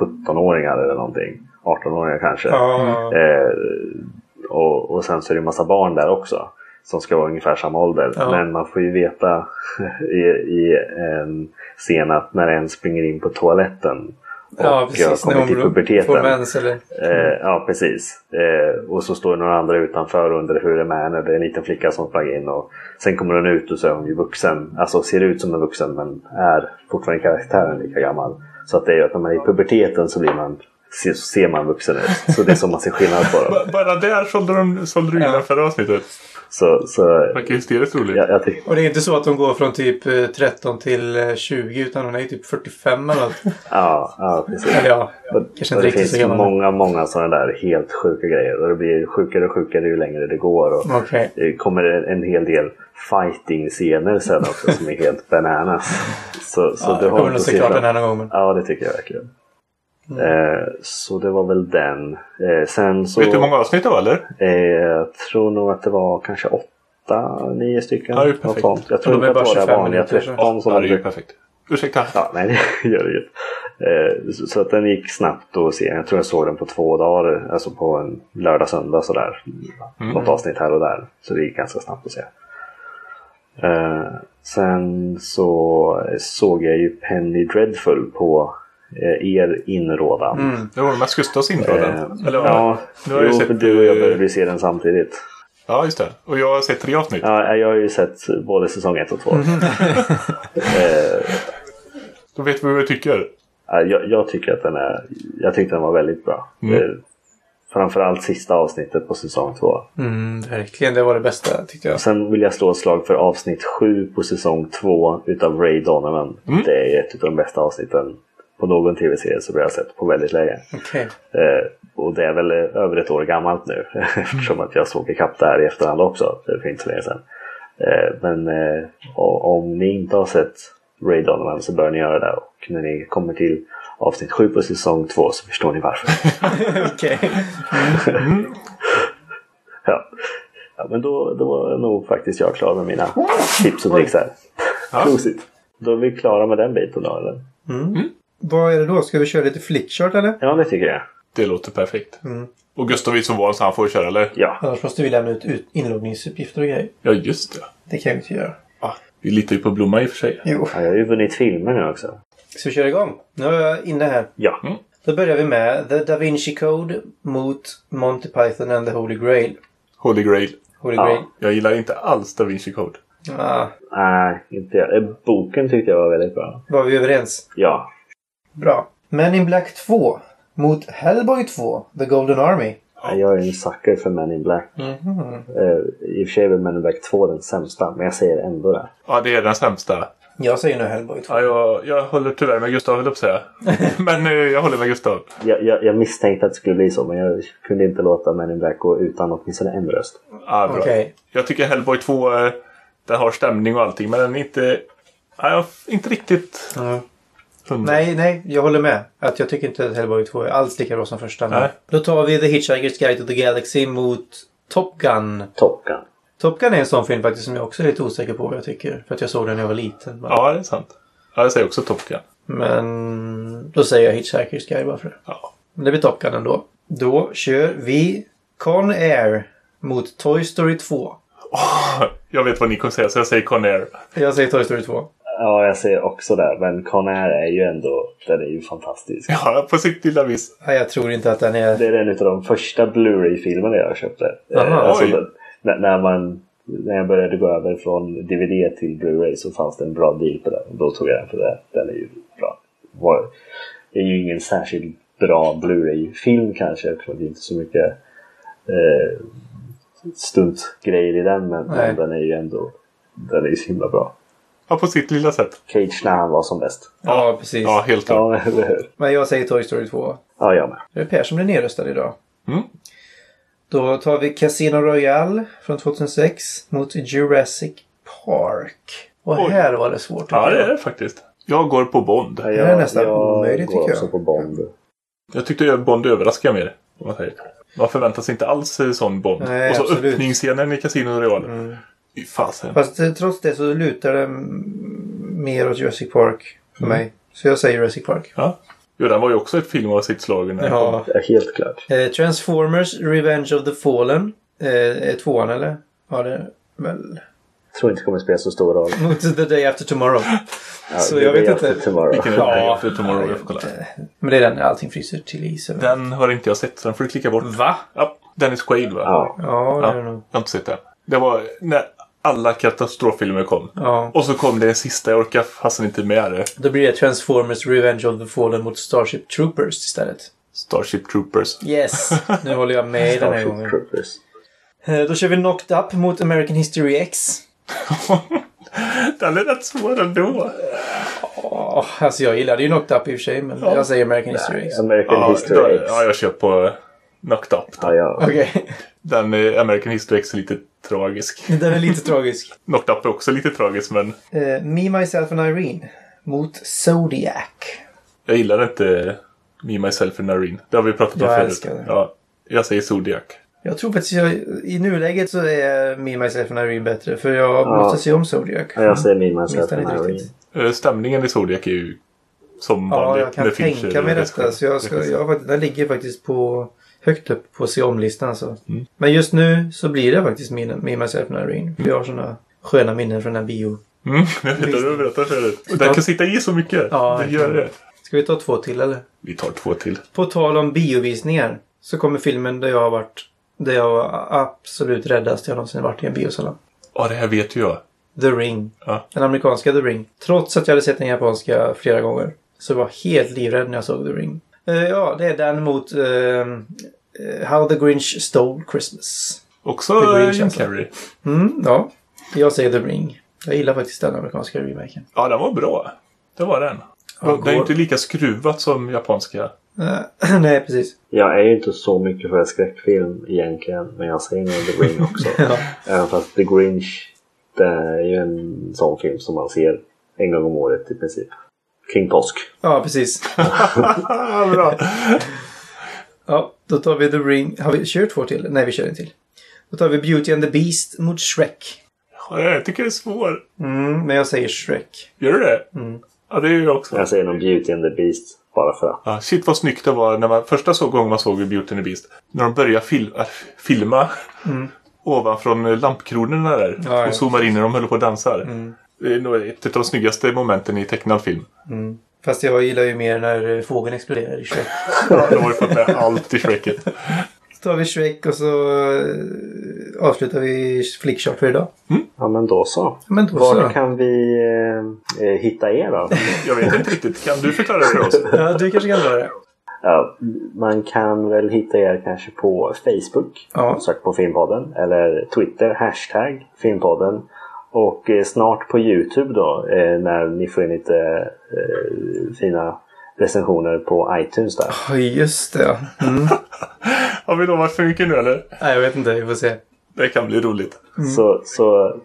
17-åringar eller någonting. 18-åringar kanske. Ja. Eh, och, och sen så är det massa barn där också. som ska vara ungefär samma ålder. Ja. Men man får ju veta i, i en scen att när en springer in på toaletten Ja, precis. När hon puberteten. får mens eller... Eh, ja, precis. Eh, och så står några andra utanför och undrar hur det är med henne. Det är en liten flicka som sprang in. Och sen kommer hon ut och så är hon ju vuxen. Alltså ser ut som en vuxen men är fortfarande karaktären lika gammal. Så att det är ju att när man är i puberteten så blir man, ser, ser man vuxen ut. Så det är som man ser skillnad på dem. Bara där sålde, de, sålde du in Ja. den förra avsnittet. Så, så Verkar hysteriskt roligt. jag, jag Och det är inte så att de går från typ eh, 13 till eh, 20 utan hon är typ 45 eller något. ja, ja, precis. Eller ja, Och, kanske inte det riktigt så finns gammal. många, många sådana där helt sjuka grejer. Och det blir sjukare och sjukare ju längre det går. Och Okej. Det kommer en, en hel del fighting-scener sen också som är helt bananas. Så, så Ja, du jag har kommer nog att se klart den här någon gång. Men... Ja, det tycker jag verkligen. Mm. Eh, så det var väl den. Eh, sen så... Vet du hur många avsnitt det var eller? eh, jag tror nog att det var kanske åtta, nio stycken. Ja, det är något sånt. Jag tror inte att bara det var det 25 vanliga minuter, så. 13 som Ja, det är ju perfekt. Ursäkta. Ja, nej, det gör det ju. Så, att den gick snabbt att se. Jag tror jag såg den på två dagar. Alltså på en lördag, söndag sådär. Mm. Något avsnitt här och där. Så det gick ganska snabbt att se. Sen så såg jag ju Penny Dreadful på er inrådan. Mm. Det var mest Gustavs inrådan. Eh, Eller, ja, nu har jag jo, sett, för du och jag eh, började se den samtidigt. Ja, just det. Och jag har sett tre avsnitt. Ja, jag har ju sett både säsong ett och två. Eh, Då vet vi vad vi tycker. Ja, Jag, jag tycker att den är... Jag tyckte den var väldigt bra. Mm. Eh, Framförallt sista avsnittet på säsong två. Mm, verkligen, det var det bästa tyckte jag. Sen vill jag slå ett slag för avsnitt sju på säsong två utav Ray Donovan. Mm. Det är ett av de bästa avsnitten på någon tv-serie som jag har sett på väldigt länge. Okej. Eh, och det är väl eh, över ett år gammalt nu eftersom att jag såg ikapp där i efterhand också för inte så länge sedan. Eh, men eh, om ni inte har sett Ray Donovan så bör ni göra det och när ni kommer till avsnitt sju på säsong två så förstår ni varför. Okej. ja. ja, men då, då var nog faktiskt jag klar med mina tips och tricks här. Prosit. Då är vi klara med den biten då eller? Vad är det då? Ska vi köra lite flickchart eller? Ja, det tycker jag. Det låter perfekt. Mm. Och Gustav är så van så han får köra, eller? Ja, Annars måste vi lämna ut, ut inloggningsuppgifter och grejer. Ja, just det. Det kan vi inte göra. Ah, vi litar ju på Blomma i och för sig. Jo. Ja, jag har ju vunnit filmer nu också. Ska vi köra igång? Nu är jag inne här. Ja, Då börjar vi med The Da Vinci Code mot Monty Python and the Holy Grail. Holy Grail. Holy Ja. Grail. Jag gillar inte alls Da Vinci Code. Ah, nej, inte jag. Eh, Boken tyckte jag var väldigt bra. var vi överens? Ja, Bra. Men in Black 2 mot Hellboy 2, The Golden Army. Jag är en sucker för Men in Black. Mm -hmm. uh, I och för sig är väl Men in Black 2 den sämsta, men jag säger ändå det. Ja, det är den sämsta. Jag säger nu Hellboy 2. Ja, jag, jag håller tyvärr med Gustav, höll upp säga. men uh, jag håller med Gustav. Jag, jag, jag, misstänkte att det skulle bli så, men jag kunde inte låta Men in Black gå utan åtminstone en röst. Ja, bra. Okay. Jag tycker Hellboy 2, uh, den har stämning och allting, men den är inte... Ja, inte riktigt... Mm. 100. Nej, nej, jag håller med. Att jag tycker inte att Hellboy 2 är alls lika bra som första. Nej. Då tar vi The Hitchhiker's Guide to the Galaxy mot Top Gun. Top Gun. Top Gun är en sån film faktiskt som jag också är lite osäker på vad jag tycker. För att jag såg den när jag var liten. Bara. Ja, det är sant. Jag säger också Top Gun. Men då säger jag Hitchhiker's Guide bara för det. Ja. Men det blir Top Gun ändå. Då kör vi Con Air mot Toy Story 2. Oh, jag vet vad ni kommer säga så jag säger Con Air. Jag säger Toy Story 2. Ja, jag ser också det. Men Conair är ju ändå, den är ju fantastisk. Ja, på sitt lilla vis. Nej, jag tror inte att den är... Det är en av de första Blu-ray-filmerna jag köpte. Eh, Aha, alltså, oj. den- när, när, man, när jag började gå över från DVD till Blu-ray så fanns det en bra deal på den. Då tog jag den för det. Den är ju bra. Det är ju ingen särskilt bra Blu-ray-film kanske. Eftersom det är inte så mycket eh, stuntgrejer i den. Men, men den är ju ändå den är ju så himla bra. Ja, på sitt lilla sätt. Cage när han var som bäst. Ja, precis. Ja, helt klart. Ja, eller hur? Men jag säger Toy Story 2. Ja, jag med. Det är Per som blir nedröstad idag. Mm. Då tar vi Casino Royale från 2006 mot Jurassic Park. Och Oj. här var det svårt. Ja, tycker det jag. är det faktiskt. Jag går på Bond. Ja, Det är nästan jag omöjligt, går tycker också jag. på Bond. Jag tyckte Bond överraskade mer. Man, man förväntar sig inte alls sån Bond. Nej, och så absolut. Mm. öppningsscenen i Casino Royale. Fy fasen. Fast eh, trots det så lutar det mer åt Jurassic Park för Mm. mig. Så jag säger Jurassic Park. Ja. Jo, den var ju också ett film av sitt slag. när den kom. Ja. Ja, helt klart. Eh, Transformers Revenge of the Fallen. Eh, är tvåan eller? Ja, det väl. Tror inte kommer spela så stor roll. Mot The Day After Tomorrow. Ja, Så det jag är vet inte. Tomorrow. Vilken är Ja. Day After Tomorrow? Jag får kolla. Men det är den när allting fryser till is. eller? Den har inte jag sett, så den får du klicka bort. Va? Ja, Dennis Quaid va? Ja. Ja, det är det Ja, nog. jag har inte sett den. Det var när alla katastroffilmer kom. Ja. Och så kom det en sista, jag orkar fasen inte med det. Då blir det Transformers Revenge of the Fallen mot Starship Troopers istället. Starship Troopers. Yes! Nu håller jag med den här Starship gången. Troopers. Eh, Då kör vi Knocked Up mot American History X. den är rätt svår ändå. Åh, alltså jag gillade ju Knocked Up i och för sig, men jag säger American History X. American Ja, History X. ja, jag kör på Knocked Up. Ja, ja. Okej. Den eh, American History X är lite tragisk. Den är lite tragisk. Knocked Up är också lite tragisk, men Eh, Me, Myself and Irene mot Zodiac. jag gillar inte Me, Myself and Irene. Det har vi pratat om Jag förut. älskar det. Ja, jag säger Zodiac. Jag tror faktiskt jag, i nuläget så är Me, Myself and Irene bättre. För jag Ja. måste se om Zodiac. Ja, Jag säger min Minns myself and Irene. riktigt. Eh, Stämningen i Zodiac är ju som Ja, vanligt. jag kan tänka mig detta. Så jag ska, jag, den ligger faktiskt på högt upp på se om-listan. Alltså. Mm. Men just nu så blir det faktiskt Me, Me Myself and Irene. Jag har sådana sköna minnen från den bio. Mm, jag vet att du berättar förut. Och Den kan sitta i så mycket. Ja, det gör det. Ska vi ta två till eller? Vi tar två till. På tal om biovisningar så kommer filmen där jag har varit där jag var absolut räddast jag någonsin varit i en biosalong. Ja, det här vet ju jag. The Ring. Ja. Den amerikanska The Ring. Trots att jag hade sett den japanska flera gånger. Så var jag helt livrädd när jag såg The Ring. Eh, ja, det är den mot eh, eh, How the Grinch Stole Christmas. Också The Grinch, Jim alltså. Carrey. Mm, ja. Jag säger The Ring. Jag gillar faktiskt den amerikanska remaken. Ja, den var bra. Det var den. Ja, den är inte lika skruvat som japanska. Nej, precis. Jag är ju inte så mycket för skräckfilm egentligen. Men jag säger nog The Ring också. Ja. Även fast The Grinch. Det är ju en sån film som man ser en gång om året i princip. Kring påsk. ja, precis. bra. Ja, då tar vi The Ring. Har vi kört två till? Nej, vi kör en till. Då tar vi Beauty and the Beast mot Shrek. Ja, Jag tycker det är svår. Mm, men jag säger Shrek. Gör du det? Mm. Ja, det är ju jag också. Jag säger nog Beauty and the Beast. Bara för att. Ja, shit vad snyggt det var när man, första så gången man såg Beauty and the Beast. När de började fil, äh, filma ovanfrån eh, lampkronorna där. Mm. Ja, ja. och zoomar in när de håller på och dansar. Mm. Det är nog ett av de snyggaste momenten i tecknad film. Mm. Fast jag gillar ju mer när fågeln exploderar i Shrek. Ja, de har ju fått med allt i Shreket. Så tar vi Shrek och så eh, avslutar vi flickchart för idag. Ja men då så. Men då Var så. kan vi eh, eh, hitta er då? Jag vet inte riktigt. Kan du förklara det för oss? Ja, du kanske kan dra det. Ja, man kan väl hitta er kanske på Facebook. Ja. Sök på Filmpodden. Eller Twitter, hashtag Filmpodden. Och eh, snart på Youtube då eh, när ni får in lite eh, fina recensioner på iTunes där. Ja, just det. Mm. Har vi lovat för mycket nu eller? Nej, jag vet inte. Vi får se. Det kan bli roligt. Så, så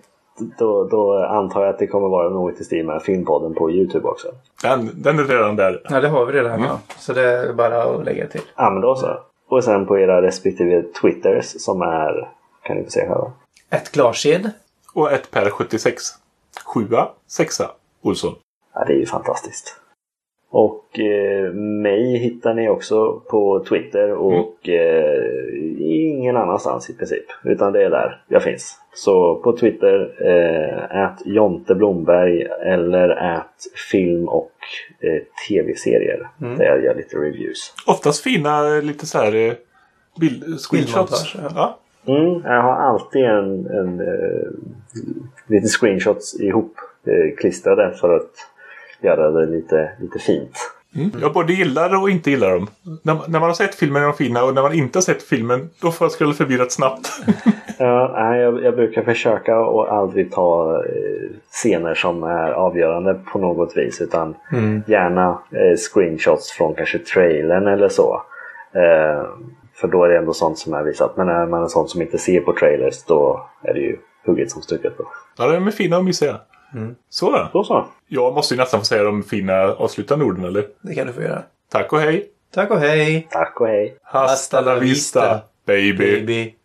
då, då antar jag att det kommer vara något i stil med Filmpodden på Youtube också. Den, den är redan där. Ja, det har vi redan. Ja. Så det är bara att lägga till. Ja men då så. Och sen på era respektive Twitters som är, kan ni få se själva. Ett glasked. Och ett per 76. Sjua, sexa, Olsson. Ja, det är ju fantastiskt. Och eh, mig hittar ni också på Twitter och eh, ingen annanstans i princip. Utan det är där jag finns. Så på Twitter, eh, att Jonte Blomberg eller att film och eh, tv-serier. Där jag gör lite reviews. Oftast fina, lite så här eh, bild, screenshots. Bildmontage, Ja. Mm, jag har alltid en, en eh, lite screenshots ihop eh, klistrade för att göra det lite, lite fint. Mm. Jag både gillar och inte gillar dem. När, när man har sett filmen är de fina och när man inte har sett filmen då får jag scrolla förbi rätt snabbt. Ja, nej, jag, jag brukar försöka och aldrig ta eh, scener som är avgörande på något vis utan gärna eh, screenshots från kanske trailern eller så. Eh, för då är det ändå sånt som är visat. Men är man en sån som inte ser på trailers då är det ju hugget som stucket. Då. Ja, de är fina och mysiga. Så då. Så så. Jag måste ju nästan få säga de fina avslutande orden, eller? Det kan du få göra. Tack och hej! Tack och hej. Tack och hej. Hasta la vista, baby. Baby.